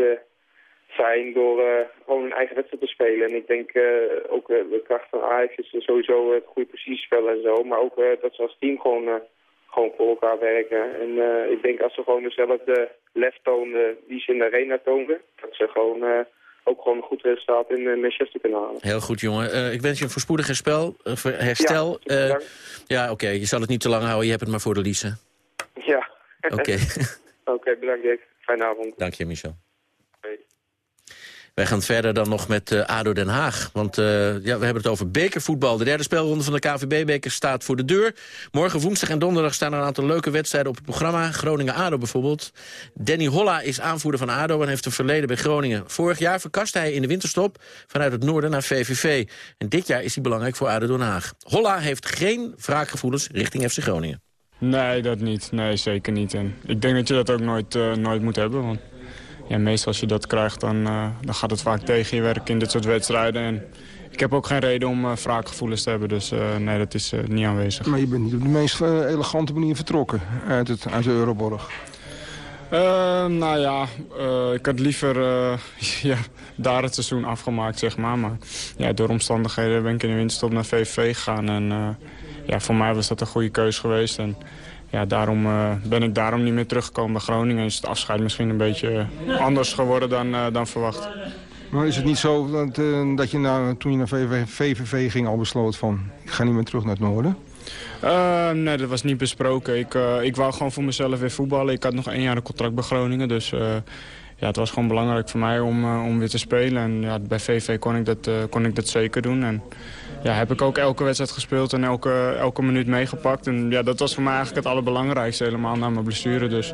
[SPEAKER 22] zijn door eh, gewoon hun eigen wedstrijd te spelen. En ik denk eh, ook eh, de kracht van Ajax is sowieso het goede positiespel en zo. Maar ook dat ze als team gewoon, gewoon voor elkaar werken. En ik denk als ze gewoon dezelfde lef tonen die ze in de arena toonden... dat ze gewoon ook gewoon een goed resultaat in Manchester kunnen halen.
[SPEAKER 4] Heel goed, jongen. Ik wens je een voorspoedig herstel. ver- herstel.
[SPEAKER 22] Ja,
[SPEAKER 4] ja oké. Je zal het niet te lang houden. Je hebt het maar voor de Lise.
[SPEAKER 22] Ja.
[SPEAKER 4] Oké. [LAUGHS] [LAUGHS]
[SPEAKER 22] Oké, bedankt Dick. Fijne avond.
[SPEAKER 4] Dank je, Michel. Wij gaan verder dan nog met eh, ADO Den Haag. Want eh, ja, we hebben het over bekervoetbal. De derde speelronde van de KVB-beker staat voor de deur. Morgen, woensdag en donderdag staan er een aantal leuke wedstrijden op het programma. Groningen-ADO bijvoorbeeld. Danny Holla is aanvoerder van ADO en heeft een verleden bij Groningen. Vorig jaar verkaste hij in de winterstop vanuit het noorden naar VVV. En dit jaar is hij belangrijk voor ADO Den Haag. Holla heeft geen wraakgevoelens richting FC Groningen.
[SPEAKER 24] Nee, dat niet. Nee, zeker niet. En ik denk dat je dat ook nooit, eh, nooit moet hebben. Want ja, meestal als je dat krijgt, dan, eh, dan gaat het vaak tegen je werk in dit soort wedstrijden. En ik heb ook geen reden om uh, wraakgevoelens te hebben. Dus uh, nee, dat is uh, niet aanwezig.
[SPEAKER 25] Maar je bent niet op de meest elegante manier vertrokken uit, het, uit de Euroborg.
[SPEAKER 24] nou ja, ik had liever [LAUGHS] ja, daar het seizoen afgemaakt, zeg maar. Maar ja, door omstandigheden ben ik in de winterstop naar VVV gegaan. En ja, voor mij was dat een goede keus geweest. En ja, daarom uh, ben ik daarom niet meer teruggekomen bij Groningen. Is het afscheid misschien een beetje anders geworden dan, uh, dan verwacht.
[SPEAKER 25] Maar is het niet zo dat, uh, dat je nou, toen je naar VVV, VVV ging al besloot van... ik ga niet meer terug naar het noorden?
[SPEAKER 24] nee, dat was niet besproken. Ik, ik wou gewoon voor mezelf weer voetballen. Ik had nog één jaar een contract bij Groningen. Dus ja, het was gewoon belangrijk voor mij om, om weer te spelen. En ja, bij VV kon ik dat, kon ik dat zeker doen. En, ja, heb ik ook elke wedstrijd gespeeld en elke, elke minuut meegepakt. En ja, dat was voor mij eigenlijk het allerbelangrijkste, helemaal na mijn blessure. Dus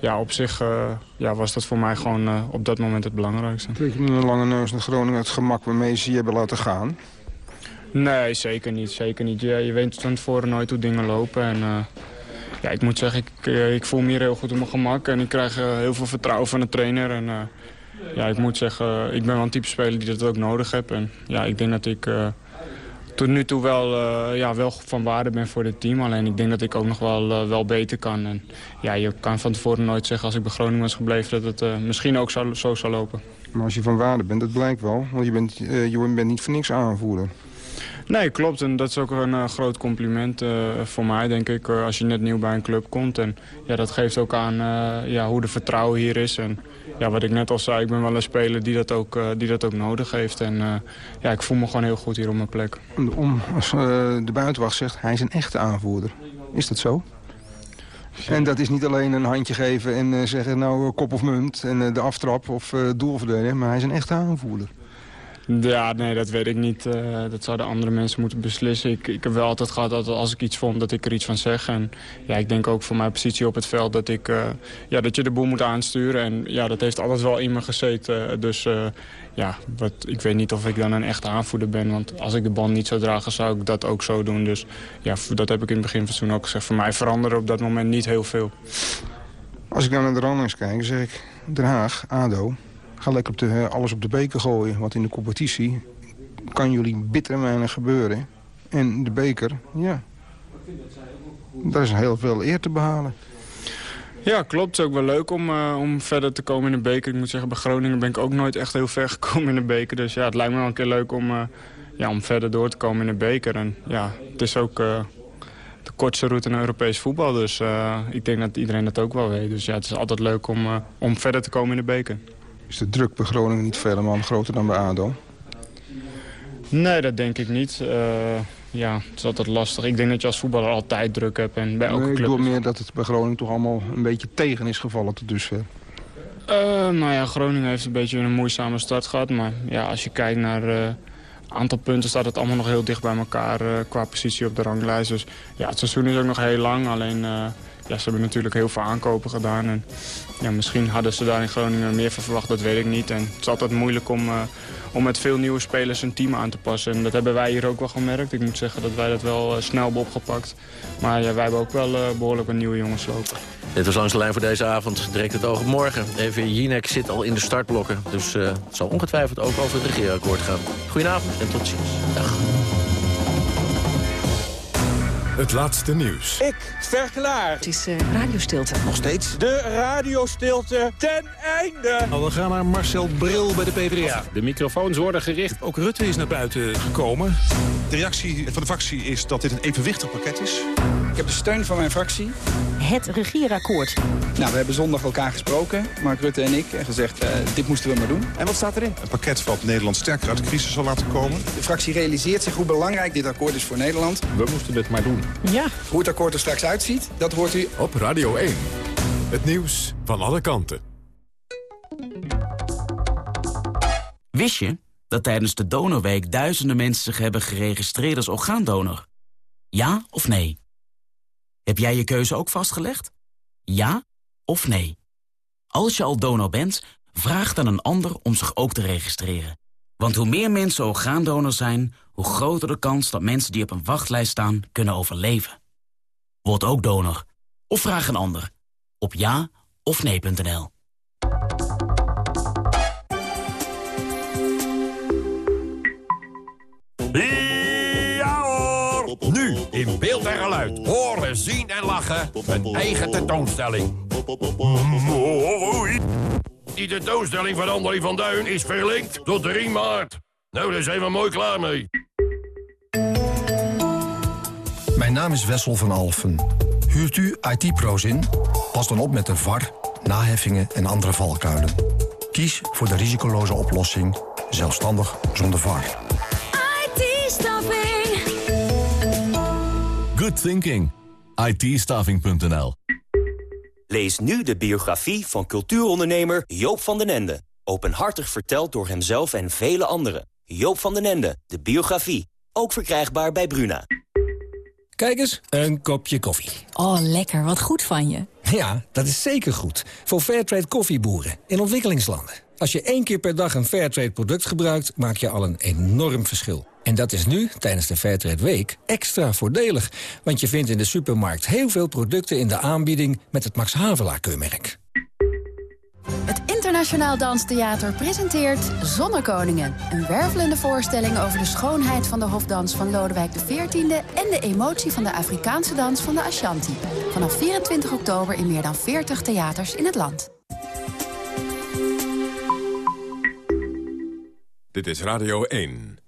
[SPEAKER 24] ja, op zich eh, ja, was dat voor mij gewoon eh, op dat moment het belangrijkste.
[SPEAKER 25] Trek je nu een lange neus naar Groningen het gemak waarmee ze je hebben laten gaan?
[SPEAKER 24] Nee, zeker niet. Zeker niet. Je, je weet van tevoren nooit hoe dingen lopen. En, eh, ja, ik moet zeggen, ik, ik voel me hier heel goed op mijn gemak. En ik krijg heel veel vertrouwen van de trainer. En, ja, ik moet zeggen, ik ben wel een type speler die dat ook nodig heeft. En ja, ik denk dat ik tot nu toe wel, eh, ja, wel van waarde ben voor dit team. Alleen ik denk dat ik ook nog wel, eh, wel beter kan. En ja, je kan van tevoren nooit zeggen als ik bij Groningen was gebleven... dat het eh, misschien ook zo, zo zou lopen.
[SPEAKER 25] Maar als je van waarde bent, dat blijkt wel. Want je bent, je bent niet voor niks aanvoerder.
[SPEAKER 24] Nee, klopt. En dat is ook een eh, groot compliment eh, voor mij, denk ik. eh, als je net nieuw bij een club komt. En ja, dat geeft ook aan ja, hoe de vertrouwen hier is. En ja, wat ik net al zei, ik ben wel een speler die dat ook, die dat ook nodig heeft. En ja, ik voel me gewoon heel goed hier op mijn plek.
[SPEAKER 25] Om, als de buitenwacht zegt, hij is een echte aanvoerder. Is dat zo? En dat is niet alleen een handje geven en zeggen, nou, kop of munt... en de aftrap of doel verdedigen, maar hij is een echte aanvoerder.
[SPEAKER 24] Ja, nee, dat weet ik niet. Eh, dat zouden andere mensen moeten beslissen. Ik, ik heb wel altijd gehad dat als ik iets vond, dat ik er iets van zeg. En ja, ik denk ook voor mijn positie op het veld dat, ik, eh, ja, dat je de boel moet aansturen. En ja, dat heeft altijd wel in me gezeten. Dus eh, ja, wat, ik weet niet of ik dan een echte aanvoerder ben. Want als ik de band niet zou dragen, zou ik dat ook zo doen. Dus ja, dat heb ik in het begin van seizoen ook gezegd. Voor mij veranderen op dat moment niet heel veel.
[SPEAKER 25] Als ik dan naar de ranglijst kijk, zeg ik... Den Haag, ADO, ga lekker op eh, alles op de beker gooien. Want in de competitie kan jullie bitter weinig gebeuren. En de beker, ja, daar is heel veel eer te behalen.
[SPEAKER 24] Ja, klopt. Het is ook wel leuk om, eh, om verder te komen in de beker. Ik moet zeggen, bij Groningen ben ik ook nooit echt heel ver [LAUGHS] gekomen in de beker. Dus ja, het lijkt me wel een keer leuk om, eh, ja, om verder door te komen in de beker. En ja, het is ook de kortste route naar Europees voetbal. Dus ik denk dat iedereen dat ook wel weet. Dus ja, het is altijd leuk om, om verder te komen in de beker.
[SPEAKER 25] Is de druk bij Groningen niet vele man groter dan bij ADO?
[SPEAKER 24] Nee, dat denk ik niet. Eh, ja, het is altijd lastig. Ik denk dat je als voetballer altijd druk hebt. En bij elke
[SPEAKER 25] Nee, ik
[SPEAKER 24] club
[SPEAKER 25] bedoel meer dat het bij Groningen toch allemaal een beetje tegen is gevallen tot dusver.
[SPEAKER 24] Eh, nou ja, Groningen heeft een beetje een moeizame start gehad. Maar ja, als je kijkt naar eh aantal punten staat het allemaal nog heel dicht bij elkaar qua positie op de ranglijst. Dus ja, het seizoen is ook nog heel lang. Alleen ja, ze hebben natuurlijk heel veel aankopen gedaan. En ja, misschien hadden ze daar in Groningen meer van verwacht, dat weet ik niet. En het is altijd moeilijk om, eh, om met veel nieuwe spelers een team aan te passen. En dat hebben wij hier ook wel gemerkt. Ik moet zeggen dat wij dat wel eh, snel hebben opgepakt. Maar ja, wij hebben ook wel eh, behoorlijk wat nieuwe jongens lopen.
[SPEAKER 4] Dit was langs de lijn voor deze avond. Direct het oog morgen. Even Jinek zit al in de startblokken. Dus het zal ongetwijfeld ook over het regeerakkoord gaan. Goedenavond en tot ziens. Dag.
[SPEAKER 26] Het laatste nieuws.
[SPEAKER 27] Ik verklaar.
[SPEAKER 28] Het is uh, radiostilte.
[SPEAKER 27] Nog steeds? De radiostilte ten einde.
[SPEAKER 26] Nou, we gaan naar Marcel Bril bij de PvdA.
[SPEAKER 29] De microfoons worden gericht.
[SPEAKER 26] Ook Rutte is naar buiten gekomen. De reactie van de fractie is dat dit een evenwichtig pakket is.
[SPEAKER 30] Ik heb de steun van mijn fractie.
[SPEAKER 28] Het regeerakkoord.
[SPEAKER 30] Nou, we hebben zondag elkaar gesproken, Mark Rutte en ik, en gezegd, uh, dit moesten we maar doen. En wat staat erin?
[SPEAKER 26] Een pakket wat Nederland sterker uit de crisis zal laten komen.
[SPEAKER 30] De fractie realiseert zich hoe belangrijk dit akkoord is voor Nederland.
[SPEAKER 29] We moesten dit maar doen.
[SPEAKER 28] Ja.
[SPEAKER 30] Hoe het akkoord er straks uitziet, dat hoort u
[SPEAKER 26] op Radio 1. Het nieuws van alle kanten.
[SPEAKER 31] Wist je dat tijdens de Donorweek duizenden mensen zich hebben geregistreerd als orgaandonor? Ja of nee? Heb jij je keuze ook vastgelegd? Ja of nee? Als je al donor bent, vraag dan een ander om zich ook te registreren. Want hoe meer mensen orgaandonor zijn, hoe groter de kans dat mensen die op een wachtlijst staan kunnen overleven. Word ook donor. Of vraag een ander. Op ja of nee.nl.
[SPEAKER 32] Ja hoor! Nu in beeld en geluid. Horen, zien en lachen. Een eigen tentoonstelling. Mooi! Die tentoonstelling van André van Duin is verlinkt tot 3 maart. Nou, daar zijn we mooi klaar mee.
[SPEAKER 33] Mijn naam is Wessel van Alfen. Huurt u IT-pro's in? Pas dan op met de VAR, naheffingen en andere valkuilen. Kies voor de risicoloze oplossing, zelfstandig zonder VAR.
[SPEAKER 11] IT-staffing.
[SPEAKER 34] Good thinking. ITstaffing.nl
[SPEAKER 35] Lees nu de biografie van cultuurondernemer Joop van den Ende. Openhartig verteld door hemzelf en vele anderen. Joop van den Ende, de biografie. Ook verkrijgbaar bij Bruna.
[SPEAKER 36] Kijk eens, een kopje koffie.
[SPEAKER 28] Oh, lekker. Wat goed van je.
[SPEAKER 37] Ja, dat is zeker goed. Voor Fairtrade koffieboeren in ontwikkelingslanden. Als je één keer per dag een Fairtrade product gebruikt, maak je al een enorm verschil. En dat is nu, tijdens de Fairtrade Week, extra voordelig. Want je vindt in de supermarkt heel veel producten in de aanbieding met het Max Havelaar keurmerk.
[SPEAKER 38] Het Internationaal Danstheater presenteert Zonnekoningen. Een wervelende voorstelling over de schoonheid van de hofdans van Lodewijk XIV... en de emotie van de Afrikaanse dans van de Ashanti. Vanaf 24 oktober in meer dan 40 theaters in het land.
[SPEAKER 34] Dit is Radio 1.